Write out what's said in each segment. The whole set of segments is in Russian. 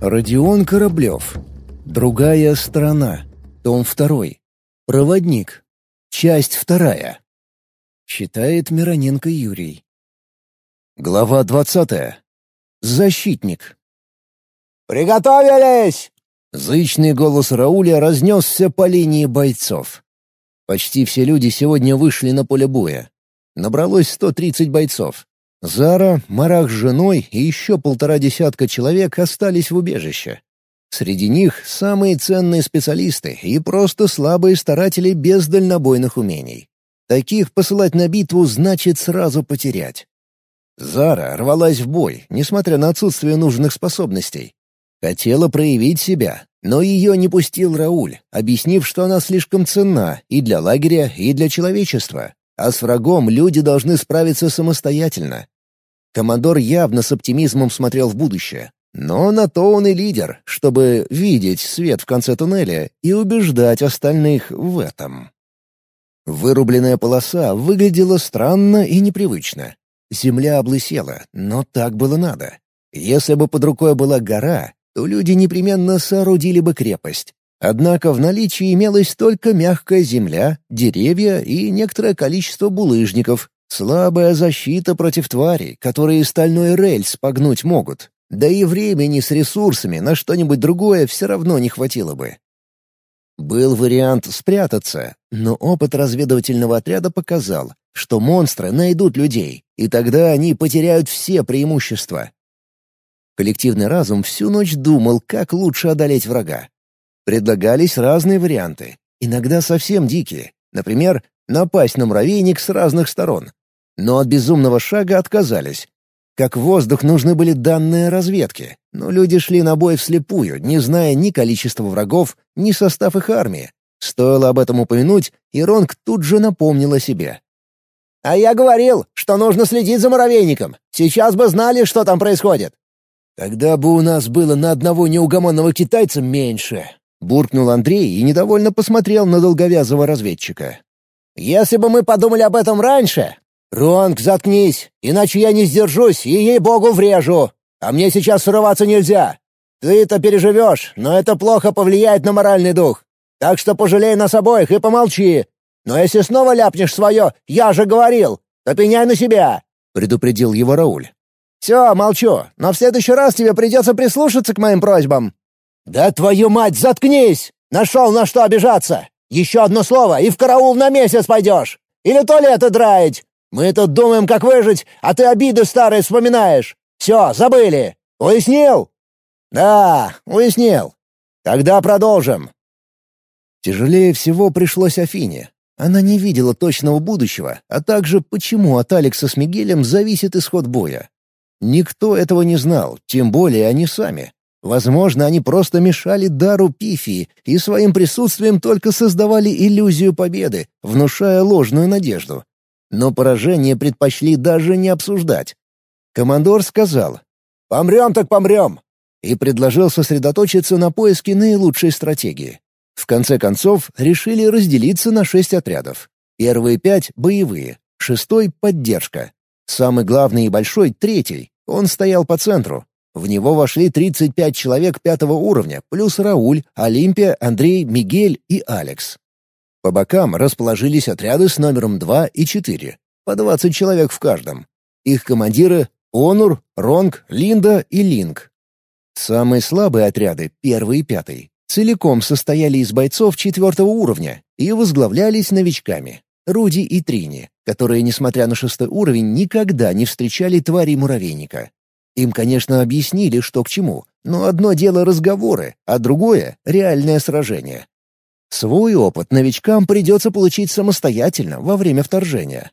Родион Кораблев. Другая сторона. Том 2. Проводник. Часть вторая. Читает Мироненко Юрий. Глава 20. Защитник. «Приготовились!» Зычный голос Рауля разнесся по линии бойцов. Почти все люди сегодня вышли на поле боя. Набралось 130 бойцов. Зара, Марах с женой и еще полтора десятка человек остались в убежище. Среди них самые ценные специалисты и просто слабые старатели без дальнобойных умений. Таких посылать на битву значит сразу потерять. Зара рвалась в бой, несмотря на отсутствие нужных способностей. Хотела проявить себя, но ее не пустил Рауль, объяснив, что она слишком ценна и для лагеря, и для человечества а с врагом люди должны справиться самостоятельно. Командор явно с оптимизмом смотрел в будущее. Но на то он и лидер, чтобы видеть свет в конце туннеля и убеждать остальных в этом. Вырубленная полоса выглядела странно и непривычно. Земля облысела, но так было надо. Если бы под рукой была гора, то люди непременно соорудили бы крепость. Однако в наличии имелась только мягкая земля, деревья и некоторое количество булыжников, слабая защита против тварей, которые стальной рельс погнуть могут. Да и времени с ресурсами на что-нибудь другое все равно не хватило бы. Был вариант спрятаться, но опыт разведывательного отряда показал, что монстры найдут людей, и тогда они потеряют все преимущества. Коллективный разум всю ночь думал, как лучше одолеть врага. Предлагались разные варианты, иногда совсем дикие. Например, напасть на муравейник с разных сторон. Но от безумного шага отказались. Как воздух нужны были данные разведки, но люди шли на бой вслепую, не зная ни количества врагов, ни состав их армии. Стоило об этом упомянуть, и Ронг тут же напомнил о себе. «А я говорил, что нужно следить за муравейником. Сейчас бы знали, что там происходит». «Тогда бы у нас было на одного неугомонного китайца меньше», Буркнул Андрей и недовольно посмотрел на долговязого разведчика. «Если бы мы подумали об этом раньше...» «Ронг, заткнись, иначе я не сдержусь и ей-богу врежу. А мне сейчас срываться нельзя. Ты-то переживешь, но это плохо повлияет на моральный дух. Так что пожалей нас обоих и помолчи. Но если снова ляпнешь свое «я же говорил», то пеняй на себя», — предупредил его Рауль. «Все, молчу, но в следующий раз тебе придется прислушаться к моим просьбам». «Да твою мать, заткнись! Нашел на что обижаться! Еще одно слово, и в караул на месяц пойдешь! Или туалеты драить! Мы тут думаем, как выжить, а ты обиды старые вспоминаешь! Все, забыли! Уяснил?» «Да, уяснил. Тогда продолжим». Тяжелее всего пришлось Афине. Она не видела точного будущего, а также почему от Алекса с Мигелем зависит исход боя. Никто этого не знал, тем более они сами. Возможно, они просто мешали дару Пифии и своим присутствием только создавали иллюзию победы, внушая ложную надежду. Но поражение предпочли даже не обсуждать. Командор сказал «Помрем так помрем!» и предложил сосредоточиться на поиске наилучшей стратегии. В конце концов, решили разделиться на шесть отрядов. Первые пять — боевые, шестой — поддержка. Самый главный и большой — третий. Он стоял по центру, в него вошли 35 человек пятого уровня, плюс Рауль, Олимпия, Андрей, Мигель и Алекс. По бокам расположились отряды с номером 2 и 4, по 20 человек в каждом. Их командиры — Онур, Ронг, Линда и Линк. Самые слабые отряды, первый и пятый, целиком состояли из бойцов четвертого уровня и возглавлялись новичками — Руди и Трини, которые, несмотря на шестой уровень, никогда не встречали тварей муравейника. Им, конечно, объяснили, что к чему, но одно дело разговоры, а другое — реальное сражение. Свой опыт новичкам придется получить самостоятельно во время вторжения.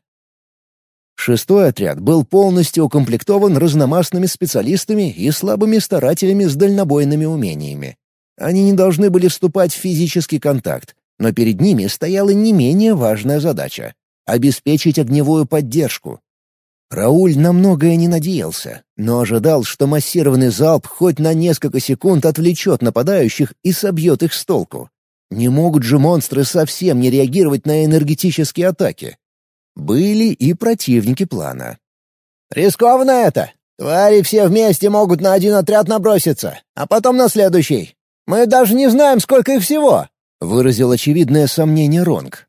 Шестой отряд был полностью укомплектован разномастными специалистами и слабыми старателями с дальнобойными умениями. Они не должны были вступать в физический контакт, но перед ними стояла не менее важная задача — обеспечить огневую поддержку, Рауль на многое не надеялся, но ожидал, что массированный залп хоть на несколько секунд отвлечет нападающих и собьет их с толку. Не могут же монстры совсем не реагировать на энергетические атаки. Были и противники плана. «Рискованно это! Твари все вместе могут на один отряд наброситься, а потом на следующий. Мы даже не знаем, сколько их всего», — выразил очевидное сомнение Ронг.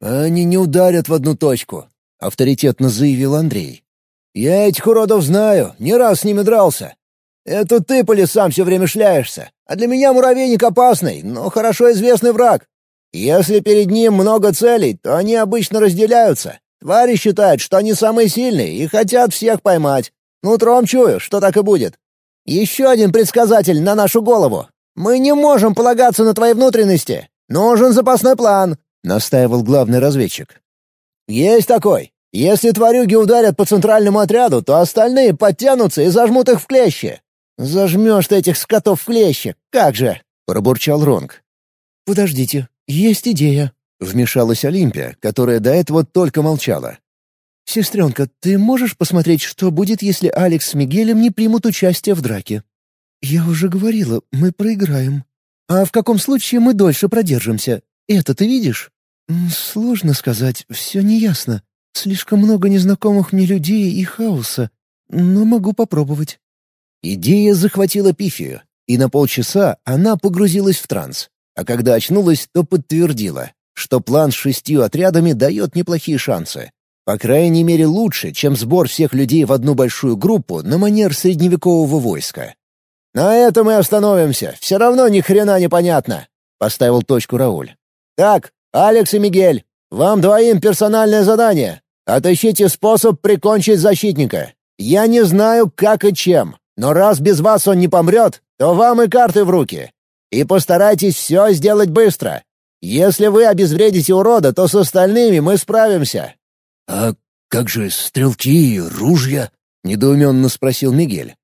«Они не ударят в одну точку», — авторитетно заявил Андрей. «Я этих уродов знаю, не раз с ними дрался. Это ты по лесам все время шляешься, а для меня муравейник опасный, но хорошо известный враг. Если перед ним много целей, то они обычно разделяются. Твари считают, что они самые сильные и хотят всех поймать. Нутром чую, что так и будет. Еще один предсказатель на нашу голову. Мы не можем полагаться на твои внутренности. Нужен запасной план», — настаивал главный разведчик. «Есть такой. Если тварюги ударят по центральному отряду, то остальные подтянутся и зажмут их в клещи. «Зажмешь ты этих скотов в клещи, как же!» — пробурчал Ронг. «Подождите, есть идея», — вмешалась Олимпия, которая до этого только молчала. «Сестренка, ты можешь посмотреть, что будет, если Алекс с Мигелем не примут участие в драке?» «Я уже говорила, мы проиграем». «А в каком случае мы дольше продержимся? Это ты видишь?» «Сложно сказать, все неясно. Слишком много незнакомых мне людей и хаоса. Но могу попробовать». Идея захватила Пифию, и на полчаса она погрузилась в транс. А когда очнулась, то подтвердила, что план с шестью отрядами дает неплохие шансы. По крайней мере, лучше, чем сбор всех людей в одну большую группу на манер средневекового войска. «На этом мы остановимся. Все равно ни хрена не понятно», — поставил точку Рауль. «Так, Алекс и Мигель, вам двоим персональное задание. Отыщите способ прикончить защитника. Я не знаю, как и чем, но раз без вас он не помрет, то вам и карты в руки. И постарайтесь все сделать быстро. Если вы обезвредите урода, то с остальными мы справимся». «А как же стрелки и ружья?» — недоуменно спросил Мигель.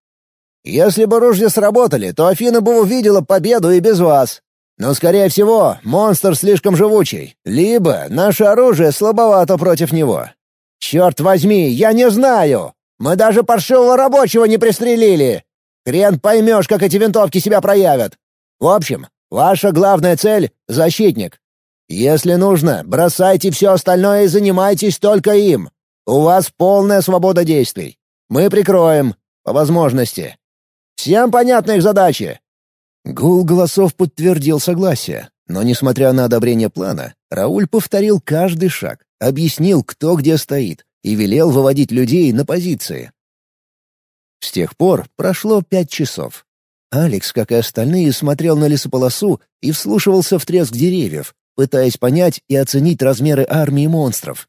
«Если бы ружья сработали, то Афина бы увидела победу и без вас. Но, скорее всего, монстр слишком живучий, либо наше оружие слабовато против него. Черт возьми, я не знаю!» Мы даже паршивого рабочего не пристрелили! Хрен поймешь, как эти винтовки себя проявят. В общем, ваша главная цель — защитник. Если нужно, бросайте все остальное и занимайтесь только им. У вас полная свобода действий. Мы прикроем, по возможности. Всем понятны их задачи?» Гул голосов подтвердил согласие, но, несмотря на одобрение плана, Рауль повторил каждый шаг, объяснил, кто где стоит, и велел выводить людей на позиции. С тех пор прошло пять часов. Алекс, как и остальные, смотрел на лесополосу и вслушивался в треск деревьев, пытаясь понять и оценить размеры армии монстров.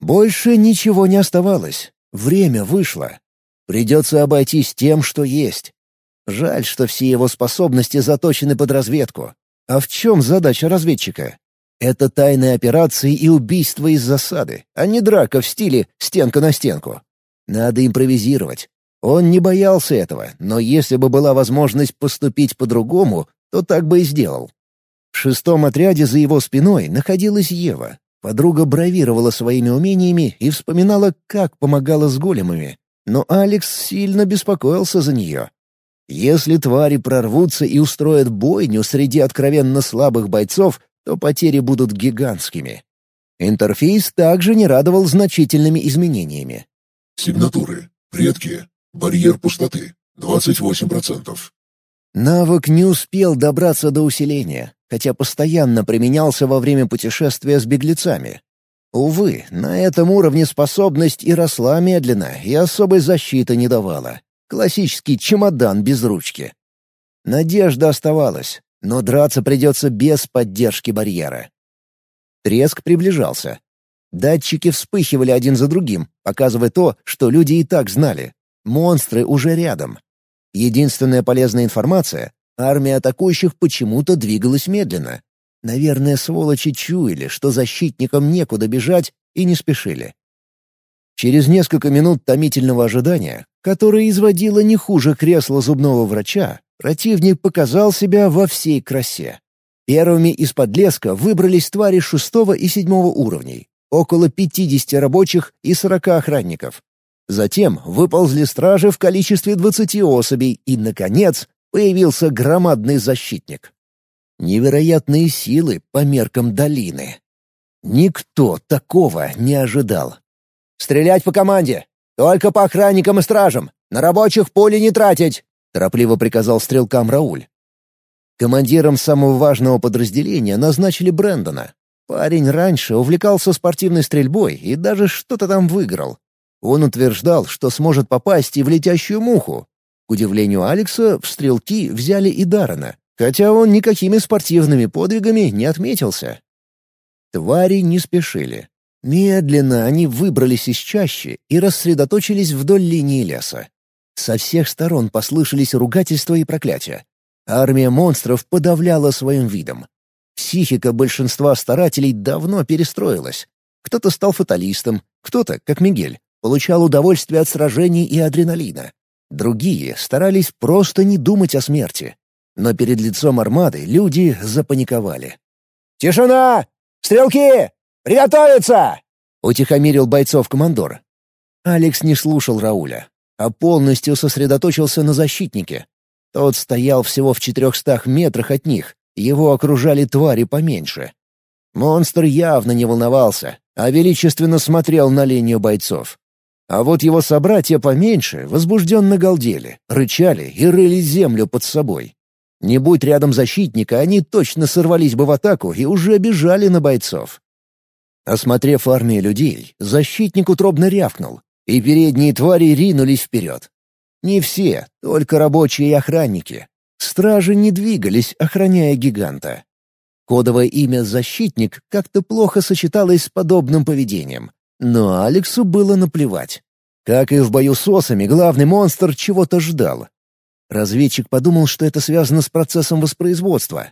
Больше ничего не оставалось. Время вышло. Придется обойтись тем, что есть. Жаль, что все его способности заточены под разведку. А в чем задача разведчика? Это тайные операции и убийства из засады, а не драка в стиле «стенка на стенку». Надо импровизировать. Он не боялся этого, но если бы была возможность поступить по-другому, то так бы и сделал. В шестом отряде за его спиной находилась Ева. Подруга бравировала своими умениями и вспоминала, как помогала с големами. Но Алекс сильно беспокоился за нее. Если твари прорвутся и устроят бойню среди откровенно слабых бойцов, то потери будут гигантскими. Интерфейс также не радовал значительными изменениями. Сигнатуры. Предки. Барьер пустоты. 28%. Навык не успел добраться до усиления, хотя постоянно применялся во время путешествия с беглецами. Увы, на этом уровне способность и росла медленно, и особой защиты не давала. Классический чемодан без ручки. Надежда оставалась но драться придется без поддержки барьера. Треск приближался. Датчики вспыхивали один за другим, показывая то, что люди и так знали. Монстры уже рядом. Единственная полезная информация — армия атакующих почему-то двигалась медленно. Наверное, сволочи чуяли, что защитникам некуда бежать, и не спешили. Через несколько минут томительного ожидания, которое изводило не хуже кресла зубного врача, Противник показал себя во всей красе. Первыми из-под леска выбрались твари шестого и седьмого уровней, около 50 рабочих и 40 охранников. Затем выползли стражи в количестве 20 особей, и, наконец, появился громадный защитник. Невероятные силы по меркам долины. Никто такого не ожидал. «Стрелять по команде! Только по охранникам и стражам! На рабочих поле не тратить!» — торопливо приказал стрелкам Рауль. Командиром самого важного подразделения назначили Брэндона. Парень раньше увлекался спортивной стрельбой и даже что-то там выиграл. Он утверждал, что сможет попасть и в летящую муху. К удивлению Алекса, в стрелки взяли и Даррена, хотя он никакими спортивными подвигами не отметился. Твари не спешили. Медленно они выбрались из чащи и рассредоточились вдоль линии леса. Со всех сторон послышались ругательства и проклятия. Армия монстров подавляла своим видом. Психика большинства старателей давно перестроилась. Кто-то стал фаталистом, кто-то, как Мигель, получал удовольствие от сражений и адреналина. Другие старались просто не думать о смерти. Но перед лицом армады люди запаниковали. «Тишина! Стрелки! Приготовиться!» — утихомирил бойцов командор. Алекс не слушал Рауля, а полностью сосредоточился на защитнике. Тот стоял всего в четырехстах метрах от них, его окружали твари поменьше. Монстр явно не волновался, а величественно смотрел на линию бойцов. А вот его собратья поменьше возбужденно галдели, рычали и рыли землю под собой. Не будь рядом защитника, они точно сорвались бы в атаку и уже бежали на бойцов. Осмотрев армию людей, защитник утробно рявкнул, и передние твари ринулись вперед. Не все, только рабочие и охранники. Стражи не двигались, охраняя гиганта. Кодовое имя «Защитник» как-то плохо сочеталось с подобным поведением. Но Алексу было наплевать. Как и в бою с осами, главный монстр чего-то ждал. Разведчик подумал, что это связано с процессом воспроизводства.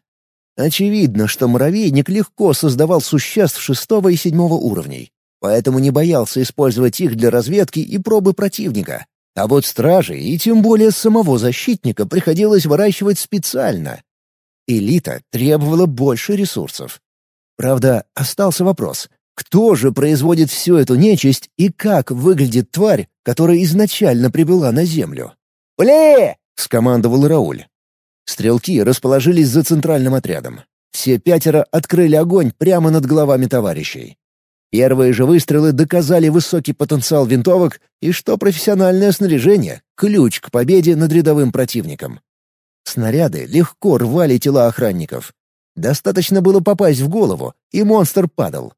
Очевидно, что муравейник легко создавал существ шестого и седьмого уровней, поэтому не боялся использовать их для разведки и пробы противника. А вот стражи и тем более самого защитника приходилось выращивать специально. Элита требовала больше ресурсов. Правда, остался вопрос, кто же производит всю эту нечисть и как выглядит тварь, которая изначально прибыла на Землю? «Пли!» — скомандовал Рауль. Стрелки расположились за центральным отрядом. Все пятеро открыли огонь прямо над головами товарищей. Первые же выстрелы доказали высокий потенциал винтовок и что профессиональное снаряжение — ключ к победе над рядовым противником. Снаряды легко рвали тела охранников. Достаточно было попасть в голову, и монстр падал.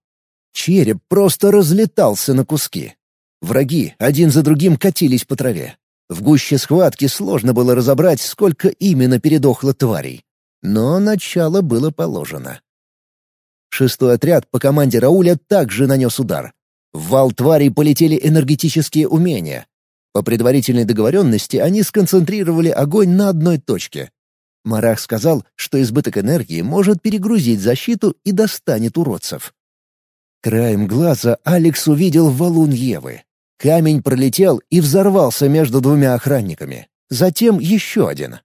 Череп просто разлетался на куски. Враги один за другим катились по траве. В гуще схватки сложно было разобрать, сколько именно передохло тварей. Но начало было положено. Шестой отряд по команде Рауля также нанес удар. В вал тварей полетели энергетические умения. По предварительной договоренности они сконцентрировали огонь на одной точке. Марах сказал, что избыток энергии может перегрузить защиту и достанет уродцев. Краем глаза Алекс увидел валун Евы. Камень пролетел и взорвался между двумя охранниками. Затем еще один.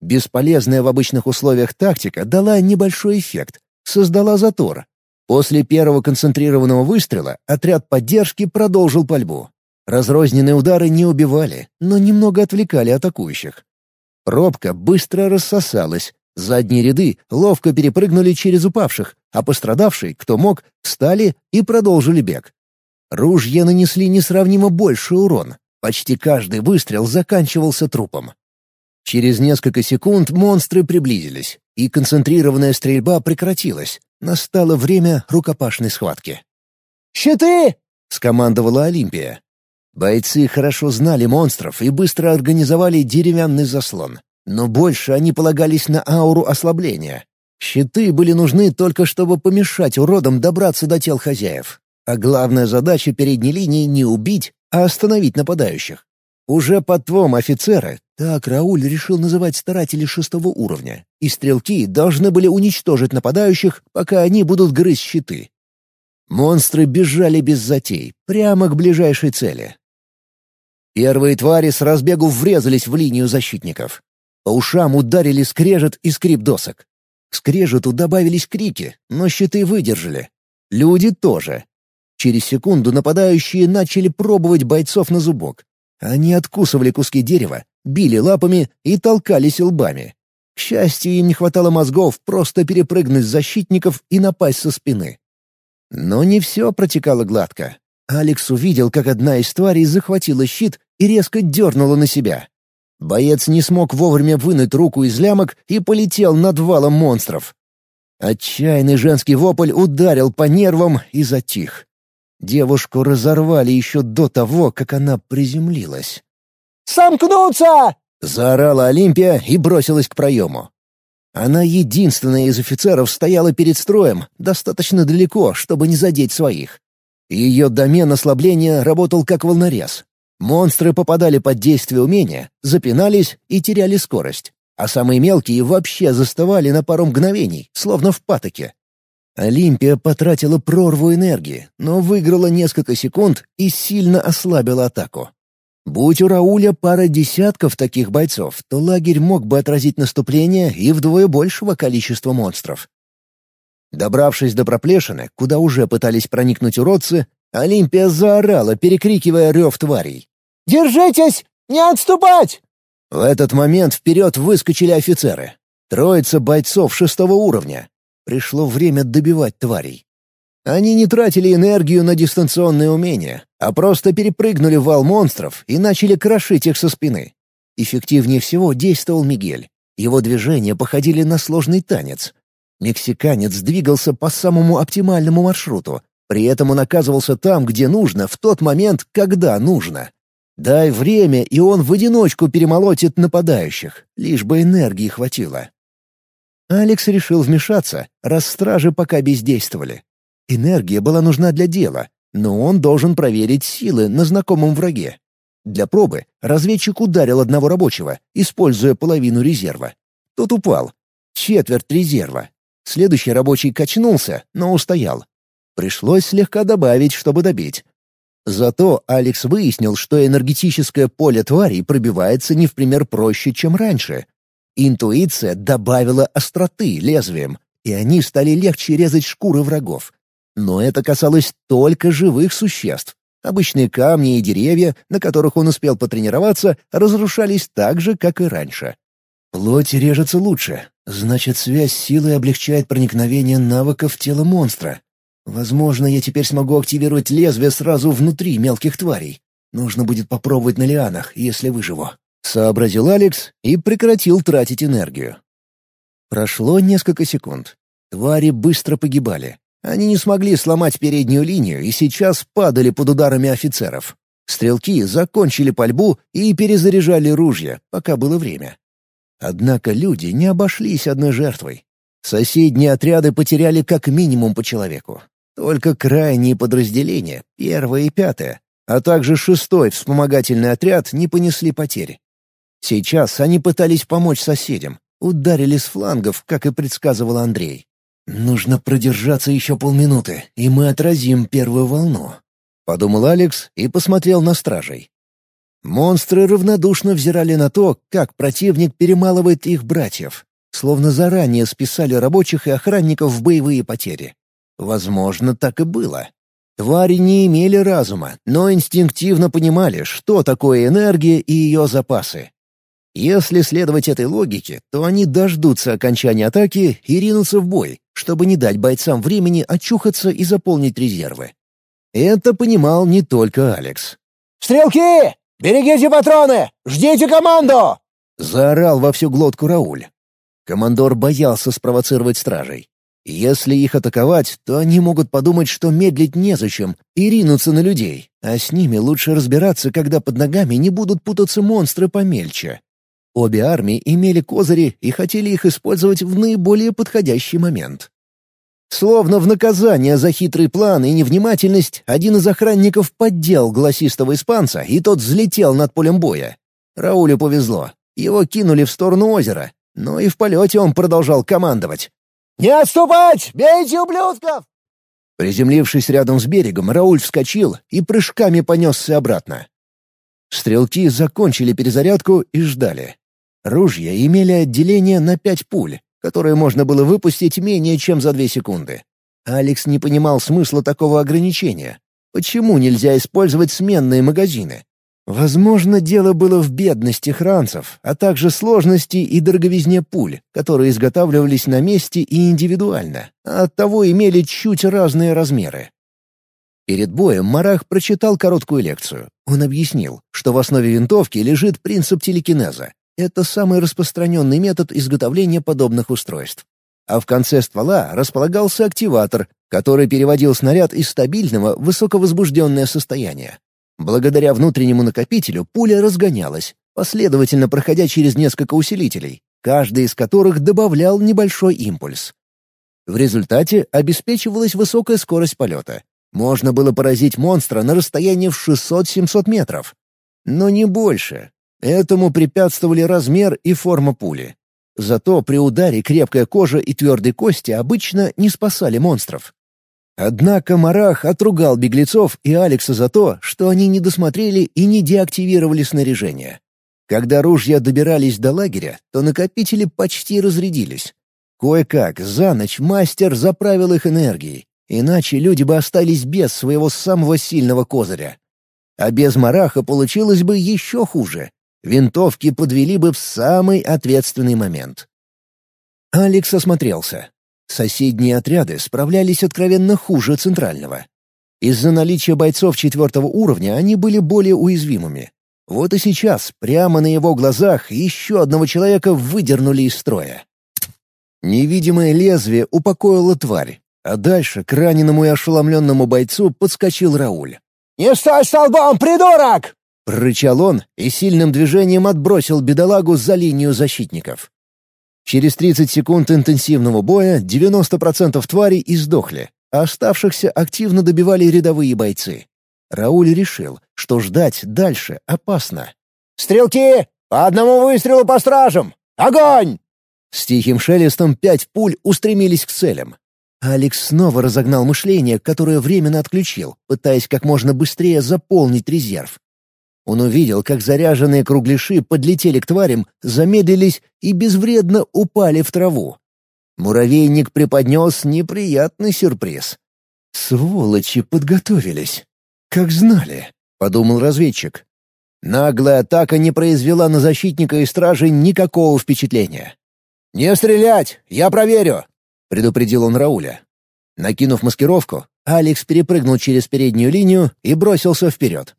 Бесполезная в обычных условиях тактика дала небольшой эффект, создала затор. После первого концентрированного выстрела отряд поддержки продолжил пальбу. Разрозненные удары не убивали, но немного отвлекали атакующих. Пробка быстро рассосалась, задние ряды ловко перепрыгнули через упавших, а пострадавшие, кто мог, встали и продолжили бег. Ружья нанесли несравнимо больше урон. Почти каждый выстрел заканчивался трупом. Через несколько секунд монстры приблизились, и концентрированная стрельба прекратилась. Настало время рукопашной схватки. «Щиты!» — скомандовала Олимпия. Бойцы хорошо знали монстров и быстро организовали деревянный заслон. Но больше они полагались на ауру ослабления. Щиты были нужны только чтобы помешать уродам добраться до тел хозяев. А главная задача передней линии не убить, а остановить нападающих. Уже под твом офицеры, так Рауль решил называть старателей шестого уровня, и стрелки должны были уничтожить нападающих, пока они будут грызть щиты. Монстры бежали без затей, прямо к ближайшей цели. Первые твари с разбегу врезались в линию защитников. По ушам ударили скрежет и скрип досок. К скрежету добавились крики, но щиты выдержали. Люди тоже. Через секунду нападающие начали пробовать бойцов на зубок. Они откусывали куски дерева, били лапами и толкались лбами. К счастью, им не хватало мозгов просто перепрыгнуть защитников и напасть со спины. Но не все протекало гладко. Алекс увидел, как одна из тварей захватила щит и резко дернула на себя. Боец не смог вовремя вынуть руку из лямок и полетел над валом монстров. Отчаянный женский вопль ударил по нервам и затих. Девушку разорвали еще до того, как она приземлилась. «Сомкнуться!» — заорала Олимпия и бросилась к проему. Она единственная из офицеров стояла перед строем, достаточно далеко, чтобы не задеть своих. Ее домен ослабления работал как волнорез. Монстры попадали под действие умения, запинались и теряли скорость, а самые мелкие вообще застывали на пару мгновений, словно в патоке. Олимпия потратила прорву энергии, но выиграла несколько секунд и сильно ослабила атаку. Будь у Рауля пара десятков таких бойцов, то лагерь мог бы отразить наступление и вдвое большего количества монстров. Добравшись до проплешины, куда уже пытались проникнуть уродцы, Олимпия заорала, перекрикивая рев тварей. «Держитесь! Не отступать!» В этот момент вперед выскочили офицеры. Троица бойцов шестого уровня. Пришло время добивать тварей. Они не тратили энергию на дистанционные умения, а просто перепрыгнули вал монстров и начали крошить их со спины. Эффективнее всего действовал Мигель. Его движения походили на сложный танец. Мексиканец двигался по самому оптимальному маршруту, при этом он оказывался там, где нужно, в тот момент, когда нужно. Дай время, и он в одиночку перемолотит нападающих, лишь бы энергии хватило. Алекс решил вмешаться, раз стражи пока бездействовали. Энергия была нужна для дела, но он должен проверить силы на знакомом враге. Для пробы разведчик ударил одного рабочего, используя половину резерва. Тот упал. Четверть резерва. Следующий рабочий качнулся, но устоял. Пришлось слегка добавить, чтобы добить. Зато Алекс выяснил, что энергетическое поле тварей пробивается не в пример проще, чем раньше. Интуиция добавила остроты лезвием, и они стали легче резать шкуры врагов. Но это касалось только живых существ. Обычные камни и деревья, на которых он успел потренироваться, разрушались так же, как и раньше. Плоть режется лучше, значит, связь силы облегчает проникновение навыков в тело монстра. Возможно, я теперь смогу активировать лезвие сразу внутри мелких тварей. Нужно будет попробовать на лианах, если выживу. Сообразил Алекс и прекратил тратить энергию. Прошло несколько секунд. Твари быстро погибали. Они не смогли сломать переднюю линию и сейчас падали под ударами офицеров. Стрелки закончили пальбу и перезаряжали ружья, пока было время. Однако люди не обошлись одной жертвой. Соседние отряды потеряли как минимум по человеку. Только крайние подразделения, первое и пятое, а также шестой вспомогательный отряд не понесли потерь. Сейчас они пытались помочь соседям, ударили с флангов, как и предсказывал Андрей. «Нужно продержаться еще полминуты, и мы отразим первую волну», — подумал Алекс и посмотрел на стражей. Монстры равнодушно взирали на то, как противник перемалывает их братьев, словно заранее списали рабочих и охранников в боевые потери. Возможно, так и было. Твари не имели разума, но инстинктивно понимали, что такое энергия и ее запасы. Если следовать этой логике, то они дождутся окончания атаки и ринутся в бой, чтобы не дать бойцам времени очухаться и заполнить резервы. Это понимал не только Алекс. «Стрелки! Берегите патроны! Ждите команду!» — заорал во всю глотку Рауль. Командор боялся спровоцировать стражей. Если их атаковать, то они могут подумать, что медлить незачем, и ринуться на людей, а с ними лучше разбираться, когда под ногами не будут путаться монстры помельче. Обе армии имели козыри и хотели их использовать в наиболее подходящий момент. Словно в наказание за хитрый план и невнимательность, один из охранников поддел гласистого испанца, и тот взлетел над полем боя. Раулю повезло. Его кинули в сторону озера, но и в полете он продолжал командовать. «Не отступать! Бейте ублюдков!» Приземлившись рядом с берегом, Рауль вскочил и прыжками понесся обратно. Стрелки закончили перезарядку и ждали. Ружья имели отделение на пять пуль, которые можно было выпустить менее чем за две секунды. Алекс не понимал смысла такого ограничения. Почему нельзя использовать сменные магазины? Возможно, дело было в бедности хранцев, а также сложности и дороговизне пуль, которые изготавливались на месте и индивидуально, а оттого имели чуть разные размеры. Перед боем Марах прочитал короткую лекцию. Он объяснил, что в основе винтовки лежит принцип телекинеза. Это самый распространенный метод изготовления подобных устройств. А в конце ствола располагался активатор, который переводил снаряд из стабильного в высоковозбужденное состояние. Благодаря внутреннему накопителю пуля разгонялась, последовательно проходя через несколько усилителей, каждый из которых добавлял небольшой импульс. В результате обеспечивалась высокая скорость полета. Можно было поразить монстра на расстоянии в 600-700 метров. Но не больше. Этому препятствовали размер и форма пули. Зато при ударе крепкая кожа и твердые кости обычно не спасали монстров. Однако Марах отругал беглецов и Алекса за то, что они не досмотрели и не деактивировали снаряжение. Когда ружья добирались до лагеря, то накопители почти разрядились. Кое-как за ночь мастер заправил их энергией, иначе люди бы остались без своего самого сильного козыря. А без Мараха получилось бы еще хуже. Винтовки подвели бы в самый ответственный момент. Алекс осмотрелся. Соседние отряды справлялись откровенно хуже центрального. Из-за наличия бойцов четвертого уровня они были более уязвимыми. Вот и сейчас, прямо на его глазах, еще одного человека выдернули из строя. Невидимое лезвие упокоило тварь, а дальше к раненому и ошеломленному бойцу подскочил Рауль. «Не стой столбом, придурок!» — прорычал он и сильным движением отбросил бедолагу за линию защитников. Через 30 секунд интенсивного боя 90% тварей издохли, а оставшихся активно добивали рядовые бойцы. Рауль решил, что ждать дальше опасно. «Стрелки! По одному выстрелу по стражам! Огонь!» С тихим шелестом пять пуль устремились к целям. Алекс снова разогнал мышление, которое временно отключил, пытаясь как можно быстрее заполнить резерв. Он увидел, как заряженные кругляши подлетели к тварям, замедлились и безвредно упали в траву. Муравейник преподнес неприятный сюрприз. «Сволочи подготовились. Как знали», — подумал разведчик. Наглая атака не произвела на защитника и стражей никакого впечатления. «Не стрелять! Я проверю!» — предупредил он Рауля. Накинув маскировку, Алекс перепрыгнул через переднюю линию и бросился вперед.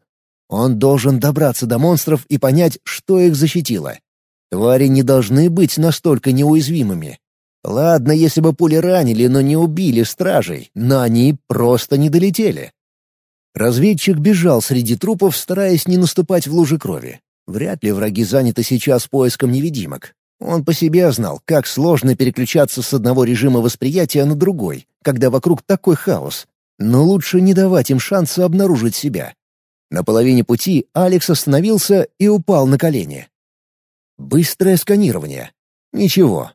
Он должен добраться до монстров и понять, что их защитило. Твари не должны быть настолько неуязвимыми. Ладно, если бы пули ранили, но не убили стражей, но они просто не долетели. Разведчик бежал среди трупов, стараясь не наступать в лужи крови. Вряд ли враги заняты сейчас поиском невидимок. Он по себе знал, как сложно переключаться с одного режима восприятия на другой, когда вокруг такой хаос. Но лучше не давать им шанса обнаружить себя. На половине пути Алекс остановился и упал на колени. Быстрое сканирование. Ничего.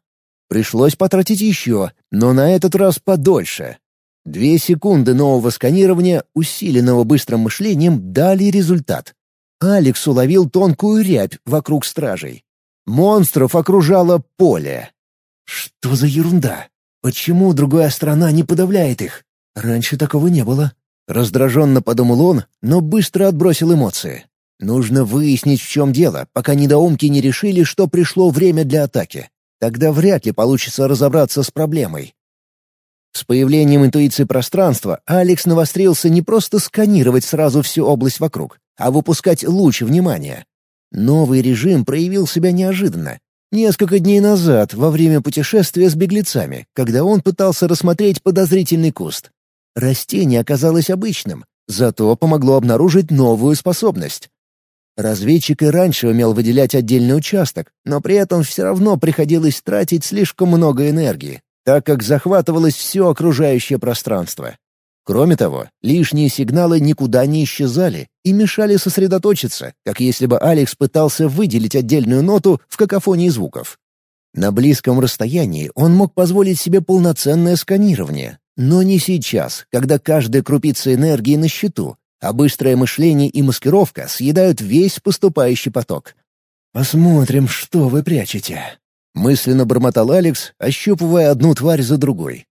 Пришлось потратить еще, но на этот раз подольше. Две секунды нового сканирования, усиленного быстрым мышлением, дали результат. Алекс уловил тонкую рябь вокруг стражей. Монстров окружало поле. Что за ерунда? Почему другая страна не подавляет их? Раньше такого не было. Раздраженно подумал он, но быстро отбросил эмоции. Нужно выяснить, в чем дело, пока недоумки не решили, что пришло время для атаки. Тогда вряд ли получится разобраться с проблемой. С появлением интуиции пространства Алекс навострился не просто сканировать сразу всю область вокруг, а выпускать луч внимания. Новый режим проявил себя неожиданно. Несколько дней назад, во время путешествия с беглецами, когда он пытался рассмотреть подозрительный куст. Растение оказалось обычным, зато помогло обнаружить новую способность. Разведчик и раньше умел выделять отдельный участок, но при этом все равно приходилось тратить слишком много энергии, так как захватывалось все окружающее пространство. Кроме того, лишние сигналы никуда не исчезали и мешали сосредоточиться, как если бы Алекс пытался выделить отдельную ноту в какофонии звуков. На близком расстоянии он мог позволить себе полноценное сканирование, но не сейчас, когда каждая крупица энергии на счету, а быстрое мышление и маскировка съедают весь поступающий поток. «Посмотрим, что вы прячете», — мысленно бормотал Алекс, ощупывая одну тварь за другой.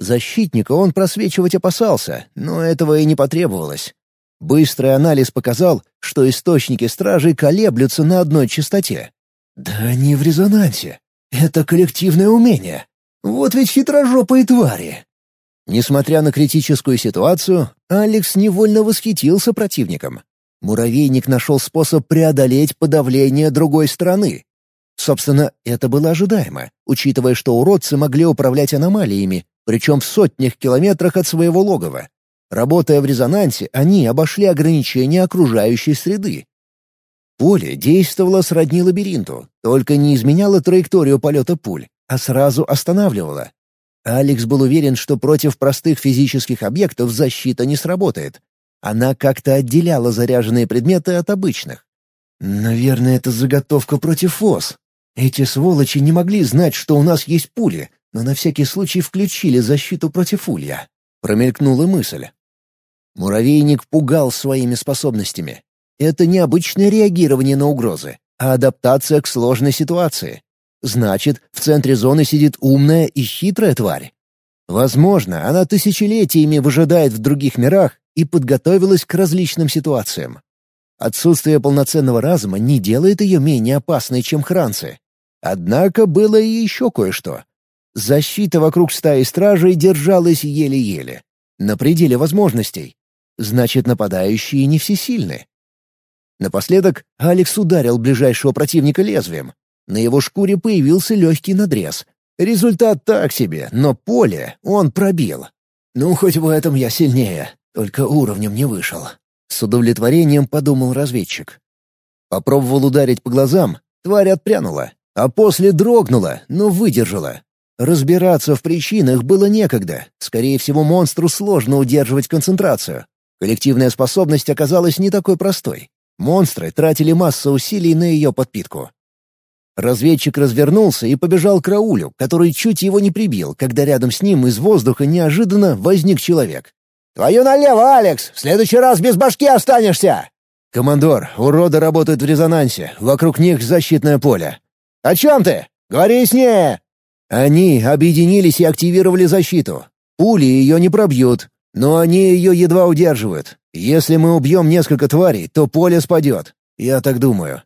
Защитника он просвечивать опасался, но этого и не потребовалось. Быстрый анализ показал, что источники стражей колеблются на одной частоте. Да не в резонансе. Это коллективное умение. Вот ведь хитрожопые твари. Несмотря на критическую ситуацию, Алекс невольно восхитился противником. Муравейник нашел способ преодолеть подавление другой стороны. Собственно, это было ожидаемо, учитывая, что уродцы могли управлять аномалиями, причем в сотнях километрах от своего логова. Работая в резонансе, они обошли ограничения окружающей среды. Поле действовало сродни лабиринту, только не изменяло траекторию полета пуль, а сразу останавливало. Алекс был уверен, что против простых физических объектов защита не сработает. Она как-то отделяла заряженные предметы от обычных. Наверное, это заготовка против ФОС. Эти сволочи не могли знать, что у нас есть пули, но на всякий случай включили защиту против улья. Промелькнула мысль. Муравейник пугал своими способностями. Это не обычное реагирование на угрозы, а адаптация к сложной ситуации. Значит, в центре зоны сидит умная и хитрая тварь. Возможно, она тысячелетиями выжидает в других мирах и подготовилась к различным ситуациям. Отсутствие полноценного разума не делает ее менее опасной, чем хранцы. Однако было и еще кое-что. Защита вокруг стаи стражей держалась еле-еле. На пределе возможностей. Значит, нападающие не всесильны. Напоследок Алекс ударил ближайшего противника лезвием. На его шкуре появился легкий надрез. Результат так себе, но поле он пробил. «Ну, хоть в этом я сильнее, только уровнем не вышел», — с удовлетворением подумал разведчик. Попробовал ударить по глазам, тварь отпрянула, а после дрогнула, но выдержала. Разбираться в причинах было некогда. Скорее всего, монстру сложно удерживать концентрацию. Коллективная способность оказалась не такой простой. Монстры тратили массу усилий на ее подпитку. Разведчик развернулся и побежал к Раулю, который чуть его не прибил, когда рядом с ним из воздуха неожиданно возник человек. «Твою налево, Алекс! В следующий раз без башки останешься!» «Командор, уроды работают в резонансе, вокруг них защитное поле». «О чем ты? Говори яснее!» «Они объединились и активировали защиту. Пули ее не пробьют, но они ее едва удерживают. Если мы убьем несколько тварей, то поле спадет. Я так думаю.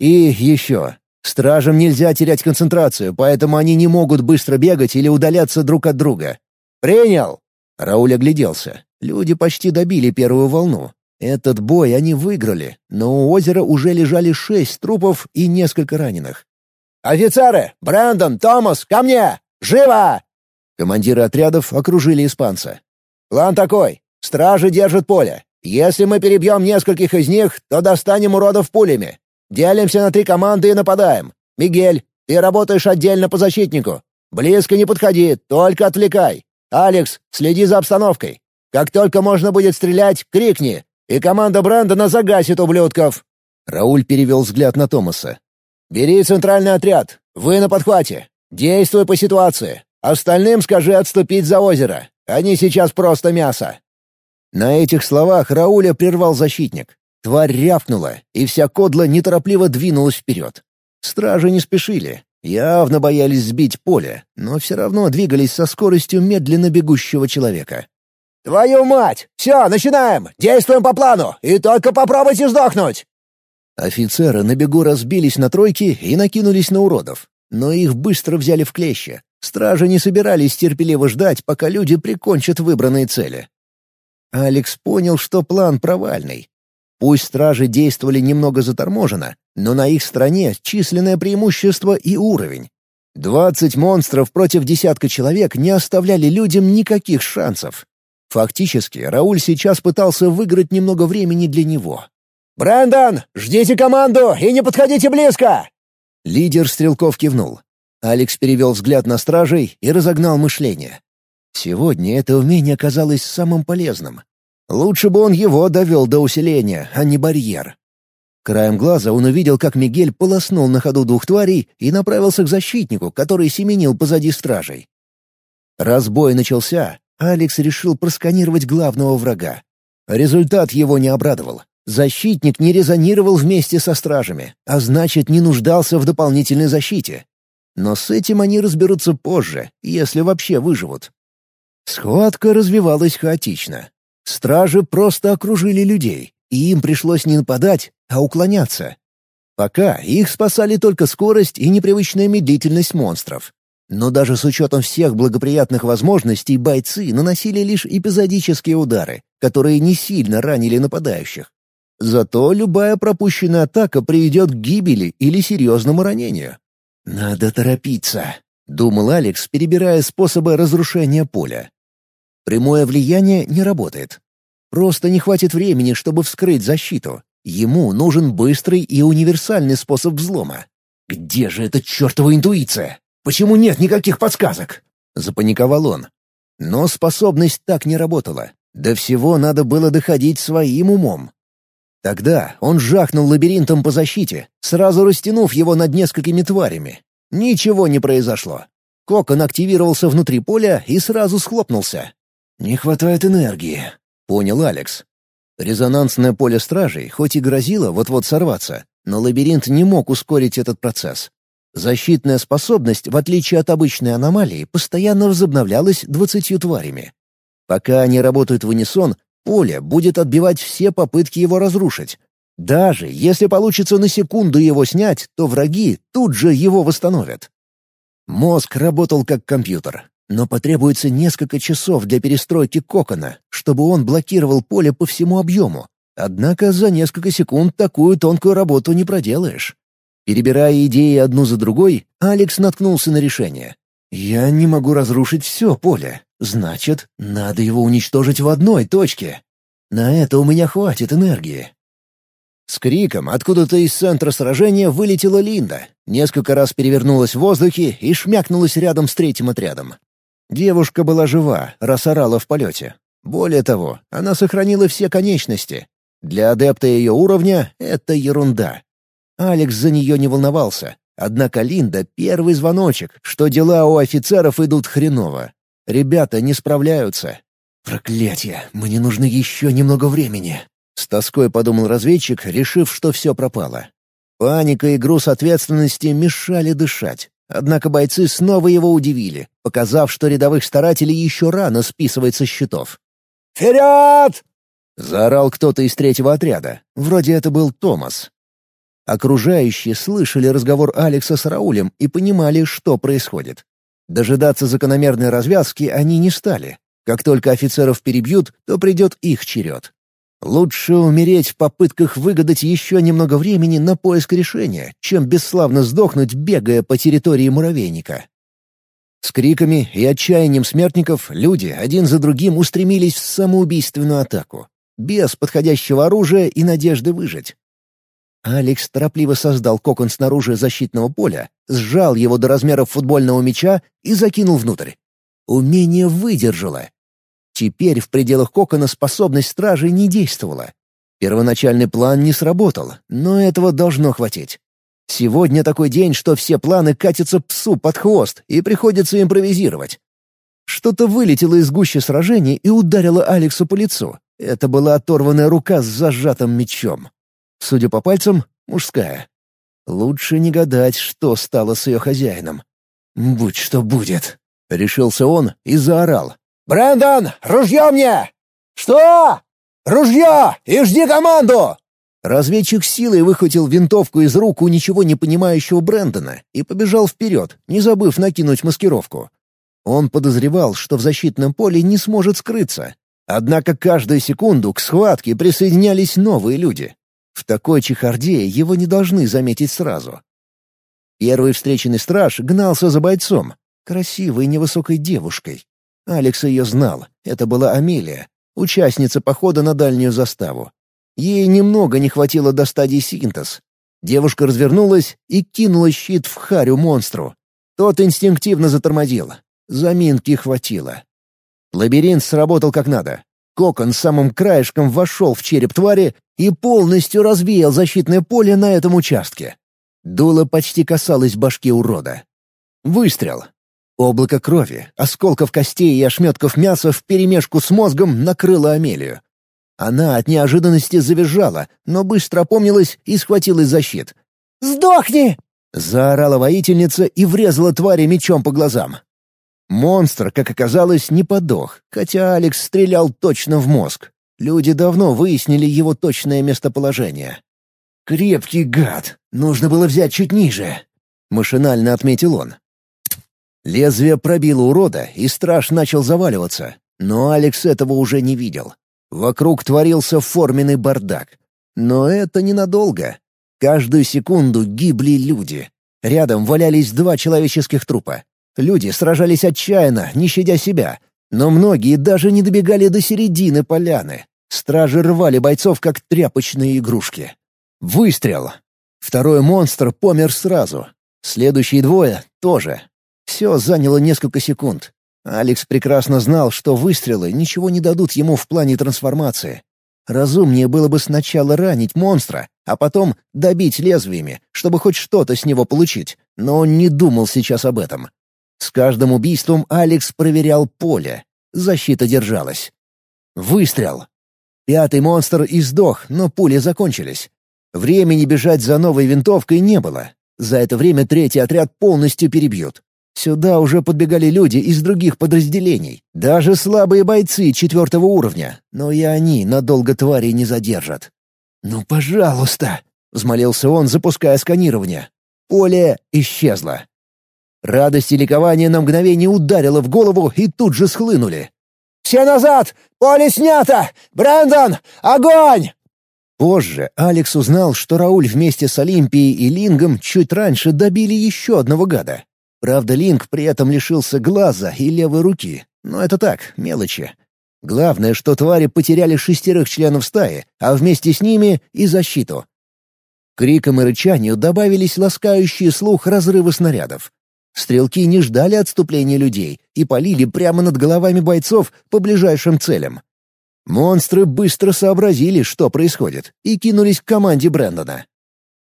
И еще. Стражам нельзя терять концентрацию, поэтому они не могут быстро бегать или удаляться друг от друга. «Принял!» Рауль огляделся. Люди почти добили первую волну. Этот бой они выиграли, но у озера уже лежали шесть трупов и несколько раненых. «Офицеры! Брэндон! Томас! Ко мне! Живо!» Командиры отрядов окружили испанца. «План такой. Стражи держат поле. Если мы перебьем нескольких из них, то достанем уродов пулями. Делимся на три команды и нападаем. Мигель, ты работаешь отдельно по защитнику. Близко не подходи, только отвлекай. Алекс, следи за обстановкой. Как только можно будет стрелять, крикни, и команда Брэндона загасит ублюдков». Рауль перевел взгляд на Томаса. «Бери центральный отряд. Вы на подхвате. Действуй по ситуации. Остальным скажи отступить за озеро. Они сейчас просто мясо. На этих словах Рауля прервал защитник. Тварь рявкнула, и вся кодла неторопливо двинулась вперед. Стражи не спешили, явно боялись сбить поле, но все равно двигались со скоростью медленно бегущего человека. «Твою мать! Все, начинаем! Действуем по плану! И только попробуйте сдохнуть!» Офицеры на бегу разбились на тройки и накинулись на уродов. Но их быстро взяли в клещи. Стражи не собирались терпеливо ждать, пока люди прикончат выбранные цели. Алекс понял, что план провальный. Пусть стражи действовали немного заторможенно, но на их стороне численное преимущество и уровень. Двадцать монстров против десятка человек не оставляли людям никаких шансов. Фактически, Рауль сейчас пытался выиграть немного времени для него. «Брэндон, ждите команду и не подходите близко!» Лидер стрелков кивнул. Алекс перевел взгляд на стражей и разогнал мышление. Сегодня это умение оказалось самым полезным. Лучше бы он его довел до усиления, а не барьер. Краем глаза он увидел, как Мигель полоснул на ходу двух тварей и направился к защитнику, который семенил позади стражей. Разбой начался, Алекс решил просканировать главного врага. Результат его не обрадовал. Защитник не резонировал вместе со стражами, а значит, не нуждался в дополнительной защите. Но с этим они разберутся позже, если вообще выживут. Схватка развивалась хаотично. Стражи просто окружили людей, и им пришлось не нападать, а уклоняться. Пока их спасали только скорость и непривычная медлительность монстров. Но даже с учетом всех благоприятных возможностей бойцы наносили лишь эпизодические удары, которые не сильно ранили нападающих. Зато любая пропущенная атака приведет к гибели или серьезному ранению. «Надо торопиться», — думал Алекс, перебирая способы разрушения поля. Прямое влияние не работает. Просто не хватит времени, чтобы вскрыть защиту. Ему нужен быстрый и универсальный способ взлома. «Где же эта чертова интуиция? Почему нет никаких подсказок?» — запаниковал он. Но способность так не работала. До всего надо было доходить своим умом. Тогда он жахнул лабиринтом по защите, сразу растянув его над несколькими тварями. Ничего не произошло. Кокон активировался внутри поля и сразу схлопнулся. «Не хватает энергии», — понял Алекс. Резонансное поле стражей хоть и грозило вот-вот сорваться, но лабиринт не мог ускорить этот процесс. Защитная способность, в отличие от обычной аномалии, постоянно возобновлялась двадцатью тварями. Пока они работают в унисон, поле будет отбивать все попытки его разрушить. Даже если получится на секунду его снять, то враги тут же его восстановят. Мозг работал как компьютер, но потребуется несколько часов для перестройки кокона, чтобы он блокировал поле по всему объему. Однако за несколько секунд такую тонкую работу не проделаешь. Перебирая идеи одну за другой, Алекс наткнулся на решение. «Я не могу разрушить все поле. Значит, надо его уничтожить в одной точке. На это у меня хватит энергии». С криком откуда-то из центра сражения вылетела Линда, несколько раз перевернулась в воздухе и шмякнулась рядом с третьим отрядом. Девушка была жива, раз орала в полете. Более того, она сохранила все конечности. Для адепта ее уровня это ерунда. Алекс за нее не волновался. Однако Линда — первый звоночек, что дела у офицеров идут хреново. Ребята не справляются. «Проклятье! Мне нужно еще немного времени!» С тоской подумал разведчик, решив, что все пропало. Паника и груз ответственности мешали дышать. Однако бойцы снова его удивили, показав, что рядовых старателей еще рано списывать со счетов. «Вперед!» — заорал кто-то из третьего отряда. Вроде это был Томас. Окружающие слышали разговор Алекса с Раулем и понимали, что происходит. Дожидаться закономерной развязки они не стали. Как только офицеров перебьют, то придет их черед. Лучше умереть в попытках выгадать еще немного времени на поиск решения, чем бесславно сдохнуть, бегая по территории муравейника. С криками и отчаянием смертников люди один за другим устремились в самоубийственную атаку, без подходящего оружия и надежды выжить. Алекс торопливо создал кокон снаружи защитного поля, сжал его до размеров футбольного мяча и закинул внутрь. Умение выдержало, Теперь в пределах кокона способность стражи не действовала. Первоначальный план не сработал, но этого должно хватить. Сегодня такой день, что все планы катятся псу под хвост, и приходится импровизировать. Что-то вылетело из гущи сражений и ударило Алексу по лицу. Это была оторванная рука с зажатым мечом. Судя по пальцам, мужская. Лучше не гадать, что стало с ее хозяином. «Будь что будет», — решился он и заорал. «Брэндон, ружье мне!» «Что?» «Ружье! И жди команду!» Разведчик силой выхватил винтовку из рук у ничего не понимающего Брэндона и побежал вперед, не забыв накинуть маскировку. Он подозревал, что в защитном поле не сможет скрыться. Однако каждую секунду к схватке присоединялись новые люди. В такой чехарде его не должны заметить сразу. Первый встреченный страж гнался за бойцом, красивой невысокой девушкой. Алекс ее знал. Это была Амелия, участница похода на дальнюю заставу. Ей немного не хватило до стадии синтез. Девушка развернулась и кинула щит в харю монстру. Тот инстинктивно затормозил. Заминки хватило. Лабиринт сработал как надо. Кокон самым краешком вошел в череп твари и полностью развеял защитное поле на этом участке. Дуло почти касалось башки урода. Выстрел. Облако крови, осколков костей и ошметков мяса вперемешку с мозгом накрыло Амелию. Она от неожиданности завизжала, но быстро опомнилась и схватилась за щит. «Сдохни!» — заорала воительница и врезала твари мечом по глазам. Монстр, как оказалось, не подох, хотя Алекс стрелял точно в мозг. Люди давно выяснили его точное местоположение. «Крепкий гад! Нужно было взять чуть ниже!» — машинально отметил он. Лезвие пробило урода, и страж начал заваливаться. Но Алекс этого уже не видел. Вокруг творился форменный бардак. Но это ненадолго. Каждую секунду гибли люди. Рядом валялись два человеческих трупа. Люди сражались отчаянно, не щадя себя. Но многие даже не добегали до середины поляны. Стражи рвали бойцов, как тряпочные игрушки. Выстрел! Второй монстр помер сразу. Следующие двое — тоже. Все заняло несколько секунд. Алекс прекрасно знал, что выстрелы ничего не дадут ему в плане трансформации. Разумнее было бы сначала ранить монстра, а потом добить лезвиями, чтобы хоть что-то с него получить, но он не думал сейчас об этом. С каждым убийством Алекс проверял поле. Защита держалась. Выстрел. Пятый монстр издох, но пули закончились. Времени бежать за новой винтовкой не было. За это время третий отряд полностью перебьют. Сюда уже подбегали люди из других подразделений, даже слабые бойцы четвертого уровня, но и они надолго твари не задержат. «Ну, пожалуйста!» — взмолился он, запуская сканирование. Поле исчезло. Радость и ликование на мгновение ударило в голову и тут же схлынули. «Все назад! Поле снято! Брэндон, огонь!» Позже Алекс узнал, что Рауль вместе с Олимпией и Лингом чуть раньше добили еще одного гада. Правда, Линк при этом лишился глаза и левой руки. Но это так, мелочи. Главное, что твари потеряли шестерых членов стаи, а вместе с ними и защиту. Криком и рычанию добавились ласкающие слух разрывы снарядов. Стрелки не ждали отступления людей и полили прямо над головами бойцов по ближайшим целям. Монстры быстро сообразили, что происходит, и кинулись к команде Брэндона.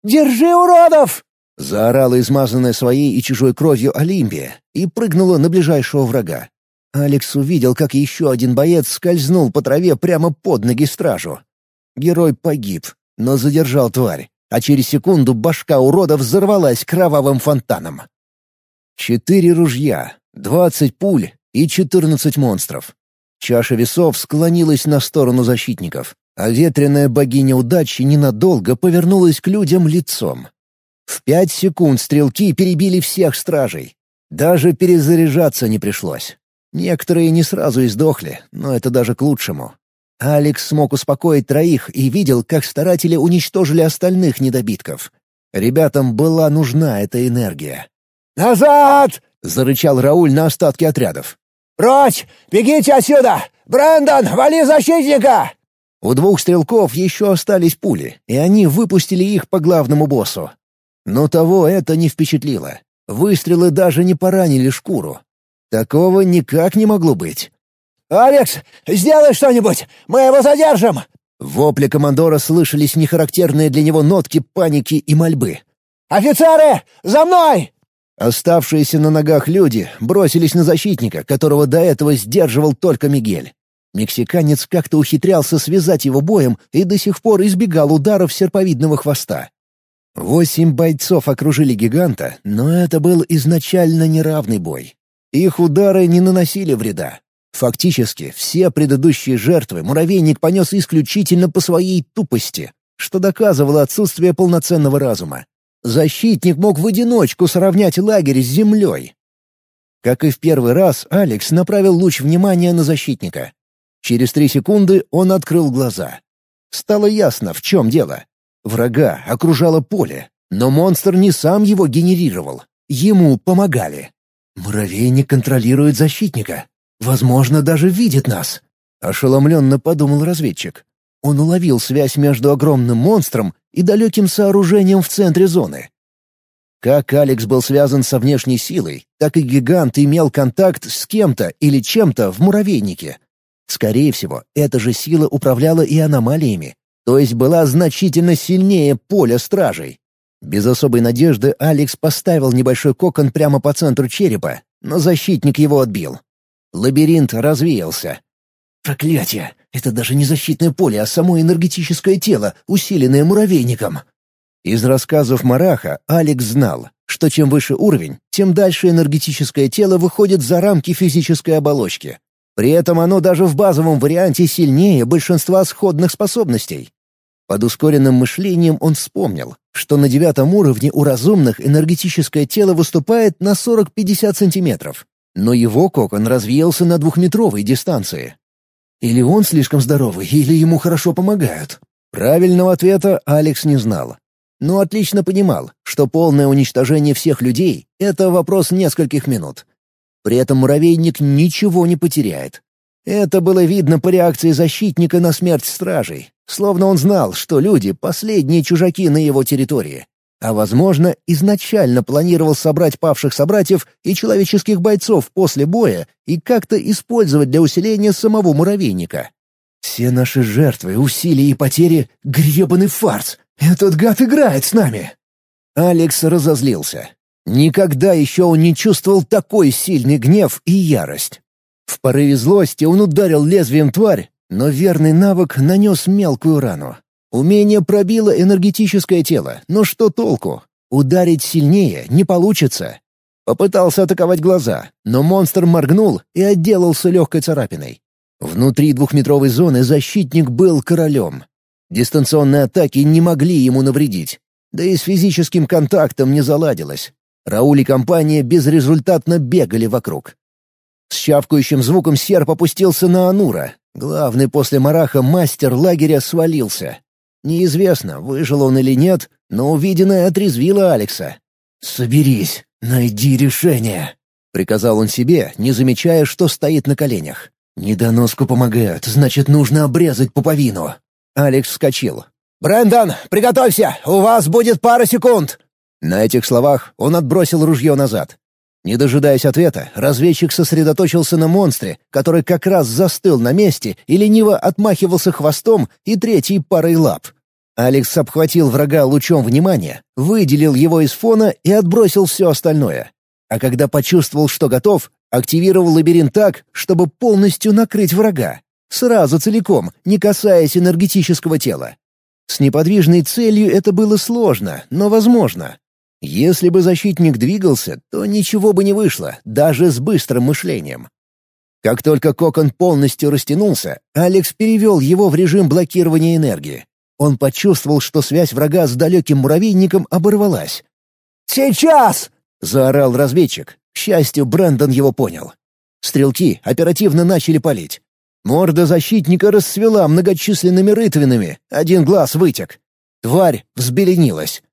«Держи уродов!» Заорала измазанная своей и чужой кровью Олимпия и прыгнула на ближайшего врага. Алекс увидел, как еще один боец скользнул по траве прямо под ноги стражу. Герой погиб, но задержал тварь, а через секунду башка урода взорвалась кровавым фонтаном. Четыре ружья, двадцать пуль и четырнадцать монстров. Чаша весов склонилась на сторону защитников, а ветреная богиня удачи ненадолго повернулась к людям лицом. В пять секунд стрелки перебили всех стражей. Даже перезаряжаться не пришлось. Некоторые не сразу издохли, но это даже к лучшему. Алекс смог успокоить троих и видел, как старатели уничтожили остальных недобитков. Ребятам была нужна эта энергия. «Назад!» — зарычал Рауль на остатки отрядов. «Прочь! Бегите отсюда! Брэндон, вали защитника!» У двух стрелков еще остались пули, и они выпустили их по главному боссу. Но того это не впечатлило. Выстрелы даже не поранили шкуру. Такого никак не могло быть. «Алекс, сделай что-нибудь! Мы его задержим!» В вопле командора слышались нехарактерные для него нотки паники и мольбы. «Офицеры, за мной!» Оставшиеся на ногах люди бросились на защитника, которого до этого сдерживал только Мигель. Мексиканец как-то ухитрялся связать его боем и до сих пор избегал ударов серповидного хвоста. Восемь бойцов окружили гиганта, но это был изначально неравный бой. Их удары не наносили вреда. Фактически, все предыдущие жертвы муравейник понес исключительно по своей тупости, что доказывало отсутствие полноценного разума. Защитник мог в одиночку сравнять лагерь с землей. Как и в первый раз, Алекс направил луч внимания на защитника. Через три секунды он открыл глаза. Стало ясно, в чем дело. Врага окружало поле, но монстр не сам его генерировал. Ему помогали. «Муравейник контролирует защитника. Возможно, даже видит нас», — ошеломленно подумал разведчик. Он уловил связь между огромным монстром и далеким сооружением в центре зоны. Как Алекс был связан со внешней силой, так и гигант имел контакт с кем-то или чем-то в муравейнике. Скорее всего, эта же сила управляла и аномалиями, то есть была значительно сильнее поля стражей. Без особой надежды Алекс поставил небольшой кокон прямо по центру черепа, но защитник его отбил. Лабиринт развеялся. Проклятие! Это даже не защитное поле, а само энергетическое тело, усиленное муравейником. Из рассказов Мараха Алекс знал, что чем выше уровень, тем дальше энергетическое тело выходит за рамки физической оболочки. При этом оно даже в базовом варианте сильнее большинства сходных способностей. Под ускоренным мышлением он вспомнил, что на девятом уровне у разумных энергетическое тело выступает на 40-50 сантиметров, но его кокон развеялся на двухметровой дистанции. Или он слишком здоровый, или ему хорошо помогают. Правильного ответа Алекс не знал. Но отлично понимал, что полное уничтожение всех людей — это вопрос нескольких минут. При этом муравейник ничего не потеряет. Это было видно по реакции защитника на смерть стражей, словно он знал, что люди — последние чужаки на его территории. А, возможно, изначально планировал собрать павших собратьев и человеческих бойцов после боя и как-то использовать для усиления самого муравейника. «Все наши жертвы, усилия и потери — гребаный фарс! Этот гад играет с нами!» Алекс разозлился. Никогда еще он не чувствовал такой сильный гнев и ярость. В порыве злости он ударил лезвием тварь, но верный навык нанес мелкую рану. Умение пробило энергетическое тело, но что толку? Ударить сильнее не получится. Попытался атаковать глаза, но монстр моргнул и отделался легкой царапиной. Внутри двухметровой зоны защитник был королем. Дистанционные атаки не могли ему навредить. Да и с физическим контактом не заладилось. Рауль и компания безрезультатно бегали вокруг. С чавкающим звуком серп опустился на Анура. Главный после Мараха мастер лагеря свалился. Неизвестно, выжил он или нет, но увиденное отрезвило Алекса. «Соберись, найди решение», — приказал он себе, не замечая, что стоит на коленях. «Недоноску помогают, значит, нужно обрезать пуповину». Алекс вскочил. «Брэндон, приготовься! У вас будет пара секунд!» На этих словах он отбросил ружье назад. Не дожидаясь ответа, разведчик сосредоточился на монстре, который как раз застыл на месте и лениво отмахивался хвостом и третьей парой лап. Алекс обхватил врага лучом внимания, выделил его из фона и отбросил все остальное. А когда почувствовал, что готов, активировал лабиринт так, чтобы полностью накрыть врага. Сразу целиком, не касаясь энергетического тела. С неподвижной целью это было сложно, но возможно. Если бы защитник двигался, то ничего бы не вышло, даже с быстрым мышлением. Как только кокон полностью растянулся, Алекс перевел его в режим блокирования энергии. Он почувствовал, что связь врага с далеким муравейником оборвалась. «Сейчас!» — заорал разведчик. К счастью, Брэндон его понял. Стрелки оперативно начали палить. Морда защитника расцвела многочисленными рытвинами, один глаз вытек. Тварь взбеленилась.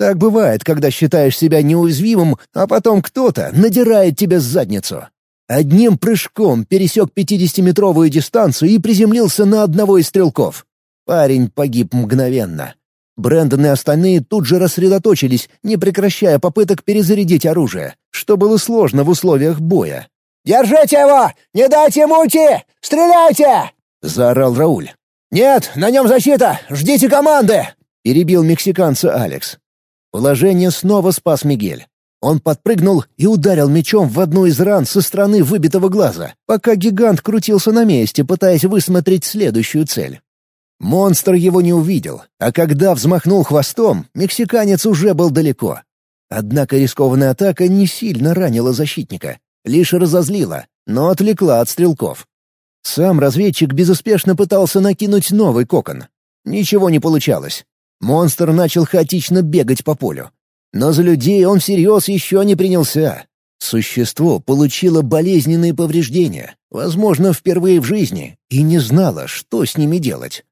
Так бывает, когда считаешь себя неуязвимым, а потом кто-то надирает тебе задницу. Одним прыжком пересек 50-метровую дистанцию и приземлился на одного из стрелков. Парень погиб мгновенно. Брэндон и остальные тут же рассредоточились, не прекращая попыток перезарядить оружие, что было сложно в условиях боя. «Держите его! Не дайте ему уйти! Стреляйте!» — заорал Рауль. «Нет, на нем защита! Ждите команды!» — перебил мексиканца Алекс. Положение снова спас Мигель. Он подпрыгнул и ударил мечом в одну из ран со стороны выбитого глаза, пока гигант крутился на месте, пытаясь высмотреть следующую цель. Монстр его не увидел, а когда взмахнул хвостом, мексиканец уже был далеко. Однако рискованная атака не сильно ранила защитника, лишь разозлила, но отвлекла от стрелков. Сам разведчик безуспешно пытался накинуть новый кокон. Ничего не получалось. Монстр начал хаотично бегать по полю. Но за людей он всерьез еще не принялся. Существо получило болезненные повреждения, возможно, впервые в жизни, и не знало, что с ними делать.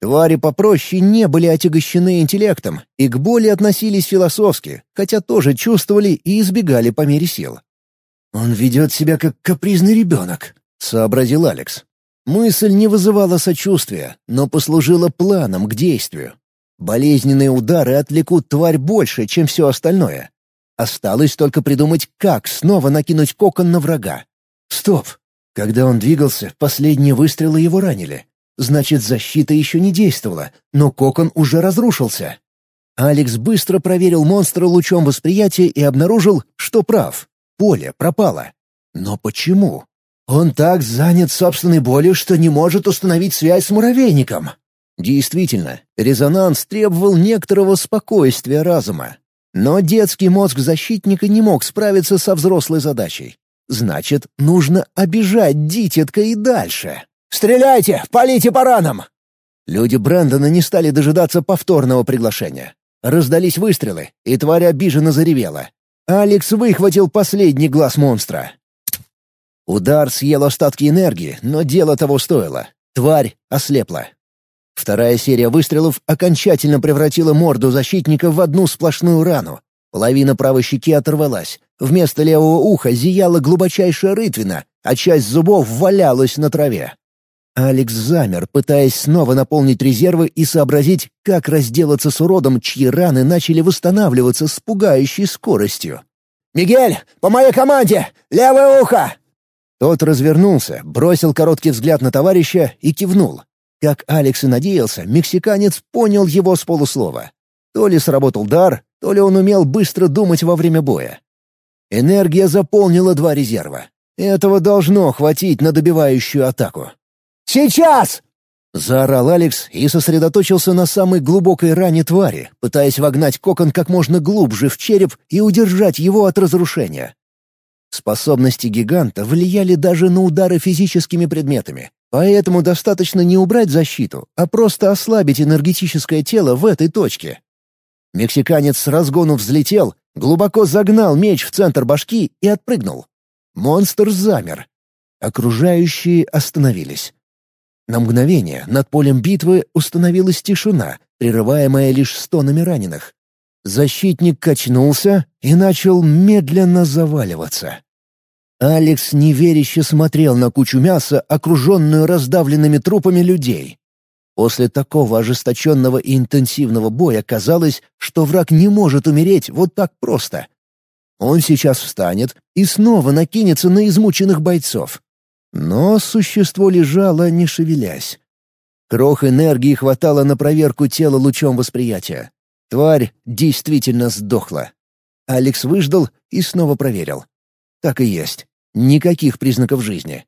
Твари попроще не были отягощены интеллектом и к боли относились философски, хотя тоже чувствовали и избегали по мере сил. «Он ведет себя как капризный ребенок», — сообразил Алекс. Мысль не вызывала сочувствия, но послужила планом к действию. Болезненные удары отвлекут тварь больше, чем все остальное. Осталось только придумать, как снова накинуть кокон на врага. Стоп! Когда он двигался, последние выстрелы его ранили. Значит, защита еще не действовала, но кокон уже разрушился. Алекс быстро проверил монстра лучом восприятия и обнаружил, что прав. Поле пропало. Но почему? Он так занят собственной болью, что не может установить связь с муравейником. Действительно, резонанс требовал некоторого спокойствия разума. Но детский мозг защитника не мог справиться со взрослой задачей. Значит, нужно обижать дитятка и дальше. «Стреляйте! Полите по ранам!» Люди Брэндона не стали дожидаться повторного приглашения. Раздались выстрелы, и тварь обиженно заревела. Алекс выхватил последний глаз монстра. Удар съел остатки энергии, но дело того стоило. Тварь ослепла. Вторая серия выстрелов окончательно превратила морду защитника в одну сплошную рану. Половина правой щеки оторвалась. Вместо левого уха зияла глубочайшая рытвина, а часть зубов валялась на траве. Алекс замер, пытаясь снова наполнить резервы и сообразить, как разделаться с уродом, чьи раны начали восстанавливаться с пугающей скоростью. «Мигель, по моей команде! Левое ухо!» Тот развернулся, бросил короткий взгляд на товарища и кивнул. Как Алекс и надеялся, мексиканец понял его с полуслова. То ли сработал дар, то ли он умел быстро думать во время боя. Энергия заполнила два резерва. Этого должно хватить на добивающую атаку. «Сейчас!» — заорал Алекс и сосредоточился на самой глубокой ране твари, пытаясь вогнать кокон как можно глубже в череп и удержать его от разрушения. Способности гиганта влияли даже на удары физическими предметами, поэтому достаточно не убрать защиту, а просто ослабить энергетическое тело в этой точке. Мексиканец с разгону взлетел, глубоко загнал меч в центр башки и отпрыгнул. Монстр замер. Окружающие остановились. На мгновение над полем битвы установилась тишина, прерываемая лишь стонами раненых. Защитник качнулся и начал медленно заваливаться. Алекс неверяще смотрел на кучу мяса, окруженную раздавленными трупами людей. После такого ожесточенного и интенсивного боя казалось, что враг не может умереть вот так просто. Он сейчас встанет и снова накинется на измученных бойцов. Но существо лежало, не шевелясь. Крох энергии хватало на проверку тела лучом восприятия. Тварь действительно сдохла. Алекс выждал и снова проверил. Так и есть. Никаких признаков жизни.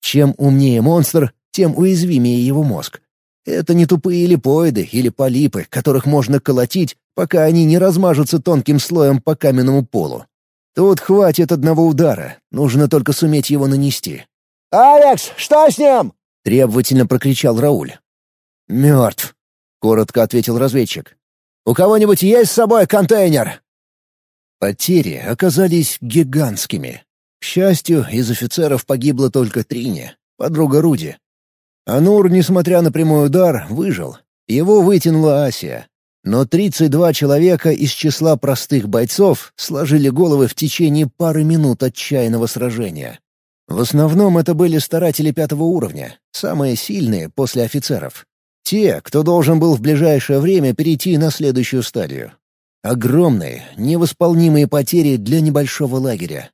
Чем умнее монстр, тем уязвимее его мозг. Это не тупые липоиды или полипы, которых можно колотить, пока они не размажутся тонким слоем по каменному полу. Тут хватит одного удара, нужно только суметь его нанести. «Алекс, что с ним?» — требовательно прокричал Рауль. «Мертв», — коротко ответил разведчик. «У кого-нибудь есть с собой контейнер?» Потери оказались гигантскими. К счастью, из офицеров погибло только Трини, подруга Руди. Анур, несмотря на прямой удар, выжил. Его вытянула Асия. Но 32 человека из числа простых бойцов сложили головы в течение пары минут отчаянного сражения. В основном это были старатели пятого уровня, самые сильные после офицеров. Те, кто должен был в ближайшее время перейти на следующую стадию. Огромные, невосполнимые потери для небольшого лагеря.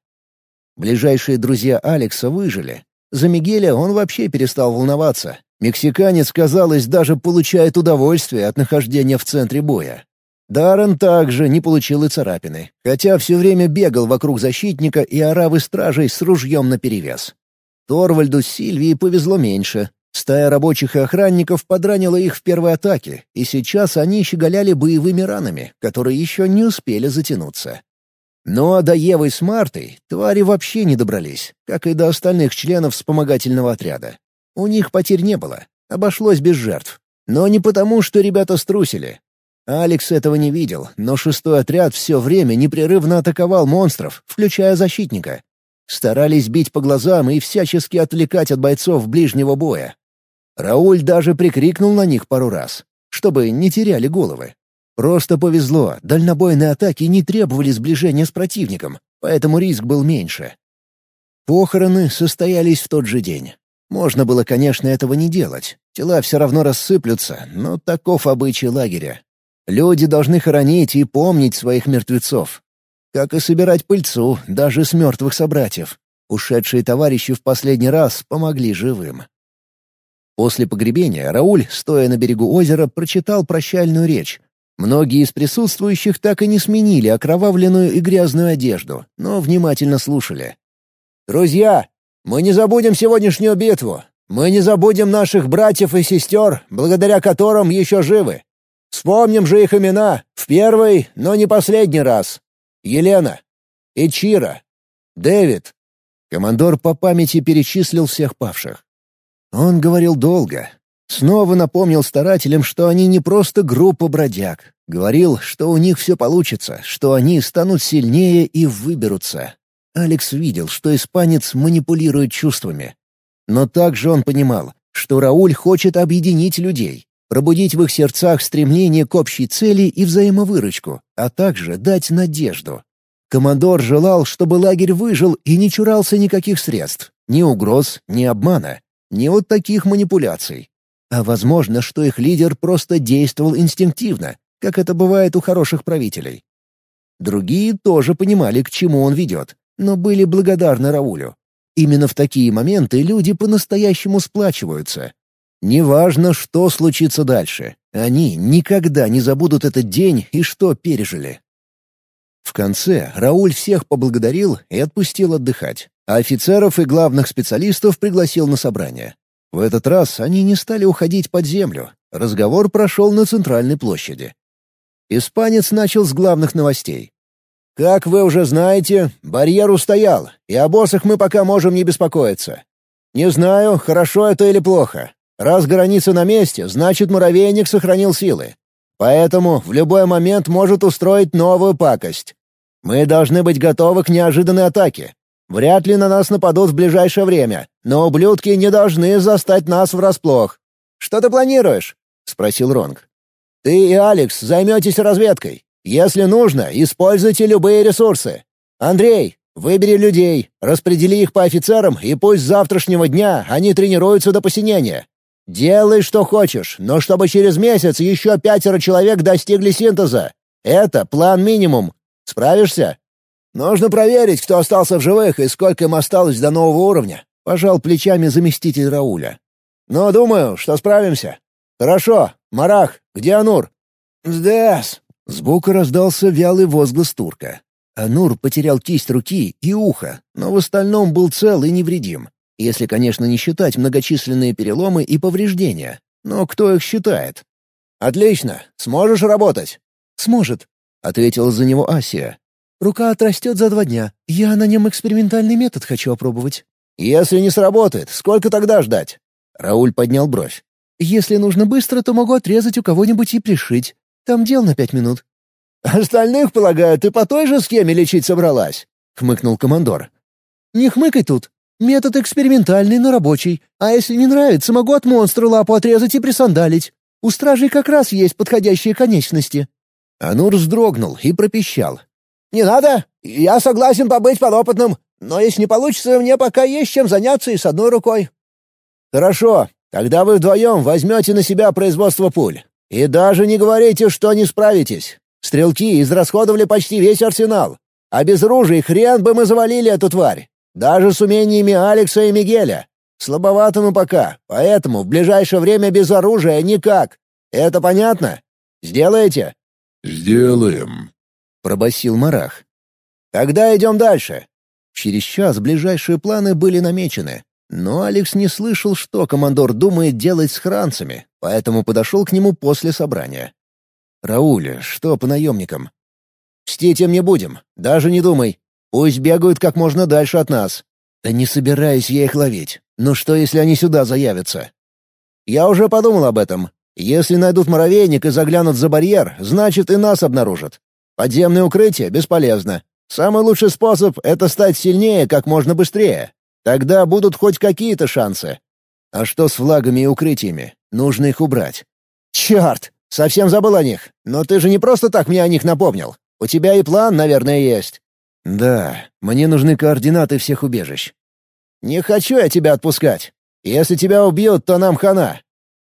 Ближайшие друзья Алекса выжили. За Мигеля он вообще перестал волноваться. Мексиканец, казалось, даже получает удовольствие от нахождения в центре боя. Даррен также не получил и царапины, хотя все время бегал вокруг защитника и оравы стражей с ружьем наперевес. Торвальду с повезло меньше. Стая рабочих и охранников подранила их в первой атаке, и сейчас они щеголяли боевыми ранами, которые еще не успели затянуться. Ну а до Евы с Мартой твари вообще не добрались, как и до остальных членов вспомогательного отряда. У них потерь не было, обошлось без жертв. Но не потому, что ребята струсили, Алекс этого не видел, но шестой отряд все время непрерывно атаковал монстров, включая защитника. Старались бить по глазам и всячески отвлекать от бойцов ближнего боя. Рауль даже прикрикнул на них пару раз, чтобы не теряли головы. Просто повезло, дальнобойные атаки не требовали сближения с противником, поэтому риск был меньше. Похороны состоялись в тот же день. Можно было, конечно, этого не делать. Тела все равно рассыплются, но таков обычай лагеря. Люди должны хоронить и помнить своих мертвецов. Как и собирать пыльцу, даже с мертвых собратьев. Ушедшие товарищи в последний раз помогли живым. После погребения Рауль, стоя на берегу озера, прочитал прощальную речь. Многие из присутствующих так и не сменили окровавленную и грязную одежду, но внимательно слушали. «Друзья, мы не забудем сегодняшнюю битву. Мы не забудем наших братьев и сестер, благодаря которым еще живы. Вспомним же их имена в первый, но не последний раз. Елена, Ичира, Дэвид. Командор по памяти перечислил всех павших. Он говорил долго. Снова напомнил старателям, что они не просто группа бродяг. Говорил, что у них все получится, что они станут сильнее и выберутся. Алекс видел, что испанец манипулирует чувствами. Но также он понимал, что Рауль хочет объединить людей, пробудить в их сердцах стремление к общей цели и взаимовыручку, а также дать надежду. Командор желал, чтобы лагерь выжил и не чурался никаких средств, ни угроз, ни обмана, ни вот таких манипуляций. А возможно, что их лидер просто действовал инстинктивно, как это бывает у хороших правителей. Другие тоже понимали, к чему он ведет, но были благодарны Раулю. Именно в такие моменты люди по-настоящему сплачиваются. Неважно, что случится дальше, они никогда не забудут этот день и что пережили. В конце Рауль всех поблагодарил и отпустил отдыхать, а офицеров и главных специалистов пригласил на собрание. В этот раз они не стали уходить под землю. Разговор прошел на центральной площади. Испанец начал с главных новостей. Как вы уже знаете, барьер устоял, и о боссах мы пока можем не беспокоиться. Не знаю, хорошо это или плохо. Раз граница на месте, значит, муравейник сохранил силы. Поэтому в любой момент может устроить новую пакость. Мы должны быть готовы к неожиданной атаке. Вряд ли на нас нападут в ближайшее время, но ублюдки не должны застать нас врасплох. Что ты планируешь? — спросил Ронг. «Ты и Алекс займетесь разведкой. Если нужно, используйте любые ресурсы. Андрей, выбери людей, распредели их по офицерам, и пусть с завтрашнего дня они тренируются до посинения. Делай, что хочешь, но чтобы через месяц еще пятеро человек достигли синтеза. Это план минимум. Справишься? Нужно проверить, кто остался в живых и сколько им осталось до нового уровня. Пожал плечами заместитель Рауля. Но думаю, что справимся. Хорошо. Марах, где Анур? Здесь. Сбоку раздался вялый возглас турка. Анур потерял кисть руки и ухо, но в остальном был цел и невредим. Если, конечно, не считать многочисленные переломы и повреждения. Но кто их считает? «Отлично. Сможешь работать?» «Сможет», — ответила за него Асия. «Рука отрастет за два дня. Я на нем экспериментальный метод хочу опробовать». «Если не сработает, сколько тогда ждать?» Рауль поднял бровь. «Если нужно быстро, то могу отрезать у кого-нибудь и пришить. Там дел на пять минут». «Остальных, полагаю, ты по той же схеме лечить собралась?» — хмыкнул командор. «Не хмыкай тут. Метод экспериментальный, но рабочий. А если не нравится, могу от монстра лапу отрезать и присандалить. У стражей как раз есть подходящие конечности». Анур вздрогнул и пропищал. «Не надо. Я согласен побыть подопытным. Но если не получится, мне пока есть чем заняться и с одной рукой». «Хорошо. Тогда вы вдвоем возьмете на себя производство пуль. И даже не говорите, что не справитесь. Стрелки израсходовали почти весь арсенал. А без ружей хрен бы мы завалили эту тварь. Даже с умениями Алекса и Мигеля. Слабовато мы пока, поэтому в ближайшее время без оружия никак. Это понятно? Сделаете?» «Сделаем», — пробасил Марах. «Тогда идем дальше». Через час ближайшие планы были намечены. Но Алекс не слышал, что командор думает делать с хранцами, поэтому подошел к нему после собрания. «Рауль, что по наемникам?» «Мстить им не будем, даже не думай. Пусть бегают как можно дальше от нас. Да не собираюсь я их ловить. Но что, если они сюда заявятся?» «Я уже подумал об этом. Если найдут муравейник и заглянут за барьер, значит и нас обнаружат. Подземное укрытие бесполезно. Самый лучший способ — это стать сильнее как можно быстрее. Тогда будут хоть какие-то шансы. А что с флагами и укрытиями? Нужно их убрать. Черт! Совсем забыл о них. Но ты же не просто так мне о них напомнил. У тебя и план, наверное, есть. Да, мне нужны координаты всех убежищ. Не хочу я тебя отпускать. Если тебя убьют, то нам хана.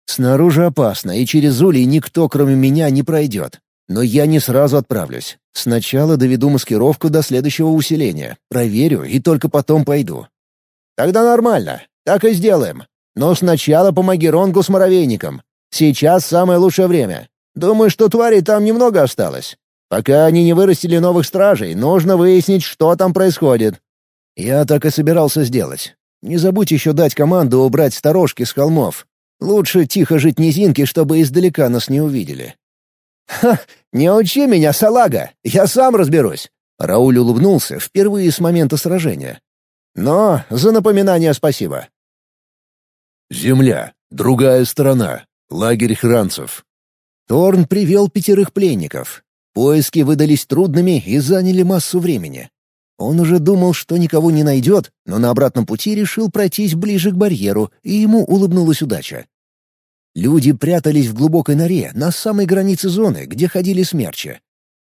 Снаружи опасно, и через улей никто, кроме меня, не пройдет. Но я не сразу отправлюсь. Сначала доведу маскировку до следующего усиления, проверю и только потом пойду. Тогда нормально, так и сделаем. Но сначала помоги Ронгу с муравейником. Сейчас самое лучшее время. Думаю, что тварей там немного осталось. Пока они не вырастили новых стражей, нужно выяснить, что там происходит. Я так и собирался сделать. Не забудь еще дать команду убрать сторожки с холмов. Лучше тихо жить низинки, чтобы издалека нас не увидели. «Ха! Не учи меня, салага! Я сам разберусь!» Рауль улыбнулся впервые с момента сражения. «Но за напоминание спасибо. Земля. Другая сторона. Лагерь хранцев. Торн привел пятерых пленников. Поиски выдались трудными и заняли массу времени. Он уже думал, что никого не найдет, но на обратном пути решил пройтись ближе к барьеру, и ему улыбнулась удача. Люди прятались в глубокой норе на самой границе зоны, где ходили смерчи.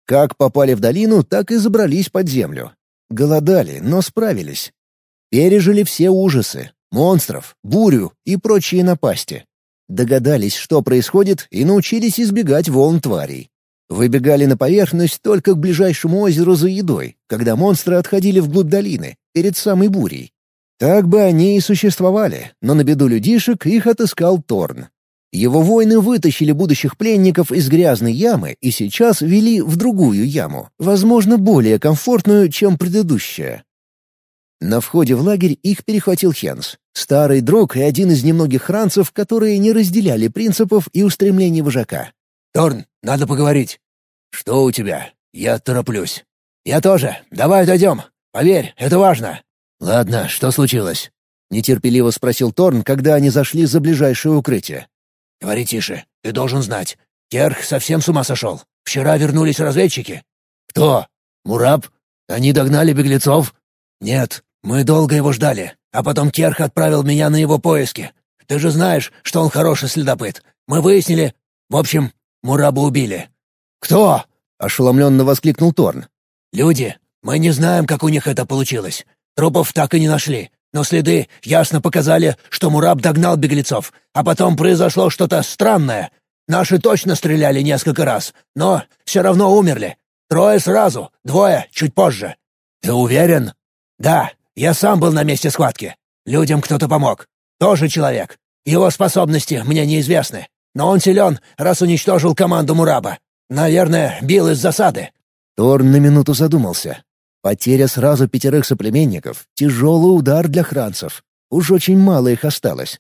Как попали в долину, так и забрались под землю. Голодали, но справились. Пережили все ужасы — монстров, бурю и прочие напасти. Догадались, что происходит, и научились избегать волн тварей. Выбегали на поверхность только к ближайшему озеру за едой, когда монстры отходили вглубь долины, перед самой бурей. Так бы они и существовали, но на беду людишек их отыскал Торн. Его воины вытащили будущих пленников из грязной ямы и сейчас вели в другую яму, возможно, более комфортную, чем предыдущая. На входе в лагерь их перехватил Хенс, старый друг и один из немногих хранцев, которые не разделяли принципов и устремлений вожака. «Торн, надо поговорить». «Что у тебя? Я тороплюсь». «Я тоже. Давай дойдем. Поверь, это важно». «Ладно, что случилось?» — нетерпеливо спросил Торн, когда они зашли за ближайшее укрытие. «Говори тише. Ты должен знать. Керх совсем с ума сошел. Вчера вернулись разведчики». «Кто? Мураб? Они догнали беглецов?» «Нет, мы долго его ждали, а потом Керх отправил меня на его поиски. Ты же знаешь, что он хороший следопыт. Мы выяснили... В общем, Мураба убили». «Кто?» — ошеломленно воскликнул Торн. «Люди. Мы не знаем, как у них это получилось. Трупов так и не нашли. Но следы ясно показали, что Мураб догнал беглецов, а потом произошло что-то странное. Наши точно стреляли несколько раз, но все равно умерли. Трое сразу, двое чуть позже. Ты уверен? Да, я сам был на месте схватки. Людям кто-то помог. Тоже человек. Его способности мне неизвестны. Но он силен, раз уничтожил команду Мураба. Наверное, бил из засады». Торн на минуту задумался. Потеря сразу пятерых соплеменников — тяжелый удар для хранцев. Уж очень мало их осталось.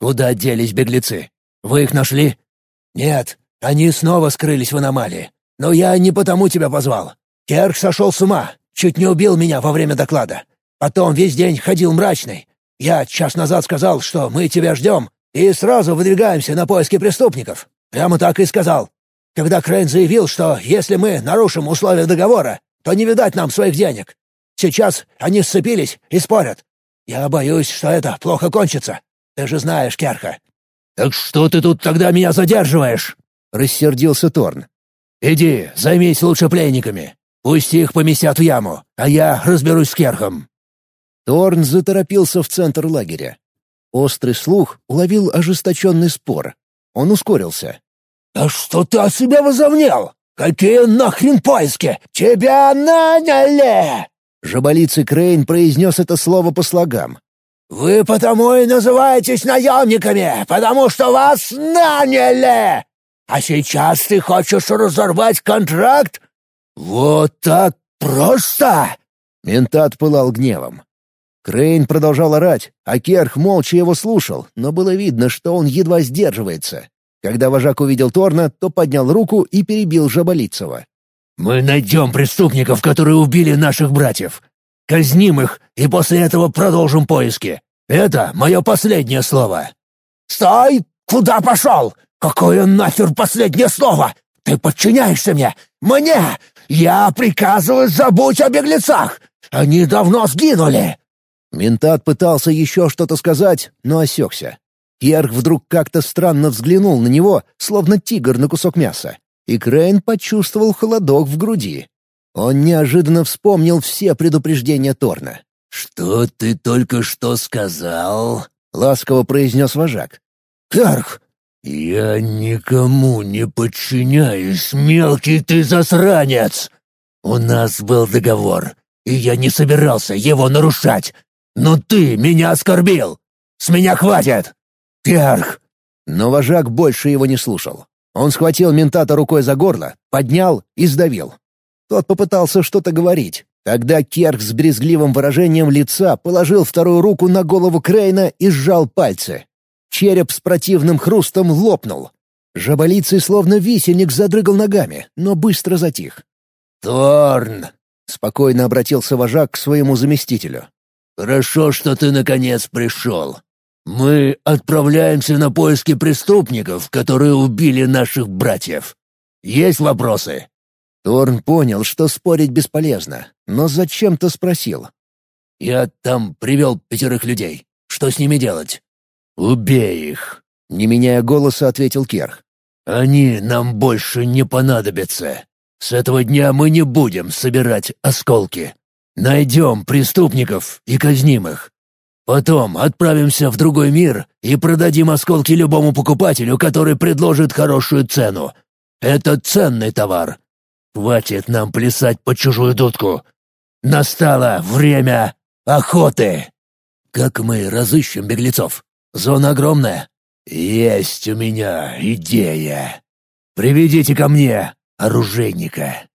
«Куда делись беглецы? Вы их нашли?» «Нет, они снова скрылись в аномалии. Но я не потому тебя позвал. Керк сошел с ума, чуть не убил меня во время доклада. Потом весь день ходил мрачный. Я час назад сказал, что мы тебя ждем, и сразу выдвигаемся на поиски преступников. Прямо так и сказал. Когда Крейн заявил, что если мы нарушим условия договора, то не видать нам своих денег. Сейчас они сцепились и спорят. Я боюсь, что это плохо кончится. Ты же знаешь, Керха». «Так что ты тут тогда меня задерживаешь?» — рассердился Торн. «Иди, займись лучше пленниками. Пусть их поместят в яму, а я разберусь с Керхом». Торн заторопился в центр лагеря. Острый слух уловил ожесточенный спор. Он ускорился. «Да что ты о себе возомнил? Какие нахрен поиски? Тебя наняли!» Жаболицый Крейн произнес это слово по слогам. «Вы потому и называетесь наемниками, потому что вас наняли! А сейчас ты хочешь разорвать контракт? Вот так просто!» Ментат пылал гневом. Крейн продолжал орать, а Керх молча его слушал, но было видно, что он едва сдерживается. Когда вожак увидел Торна, то поднял руку и перебил Жаболицева. «Мы найдем преступников, которые убили наших братьев. Казним их, и после этого продолжим поиски. Это мое последнее слово». «Стой! Куда пошел? Какое нахер последнее слово? Ты подчиняешься мне? Мне! Я приказываю забудь о беглецах! Они давно сгинули!» Ментат пытался еще что-то сказать, но осекся. Керх вдруг как-то странно взглянул на него, словно тигр на кусок мяса, и Крейн почувствовал холодок в груди. Он неожиданно вспомнил все предупреждения Торна. «Что ты только что сказал?» — ласково произнес вожак. «Керх, я никому не подчиняюсь, мелкий ты засранец! У нас был договор, и я не собирался его нарушать. Но ты меня оскорбил! С меня хватит! Керх!» Но вожак больше его не слушал. Он схватил ментата рукой за горло, поднял и сдавил. Тот попытался что-то говорить. Тогда Керх с брезгливым выражением лица положил вторую руку на голову Крейна и сжал пальцы. Череп с противным хрустом лопнул. Жаболицый словно висельник задрыгал ногами, но быстро затих. «Торн!» — спокойно обратился вожак к своему заместителю. «Хорошо, что ты наконец пришел. Мы отправляемся на поиски преступников, которые убили наших братьев. Есть вопросы?» Торн понял, что спорить бесполезно, но зачем-то спросил. «Я там привел пятерых людей. Что с ними делать?» «Убей их», — не меняя голоса, ответил Керх. «Они нам больше не понадобятся. С этого дня мы не будем собирать осколки. Найдем преступников и казним их. Потом отправимся в другой мир и продадим осколки любому покупателю, который предложит хорошую цену. Это ценный товар. Хватит нам плясать по чужую дудку. Настало время охоты. Как мы разыщем беглецов? Зона огромная. Есть у меня идея. Приведите ко мне оружейника.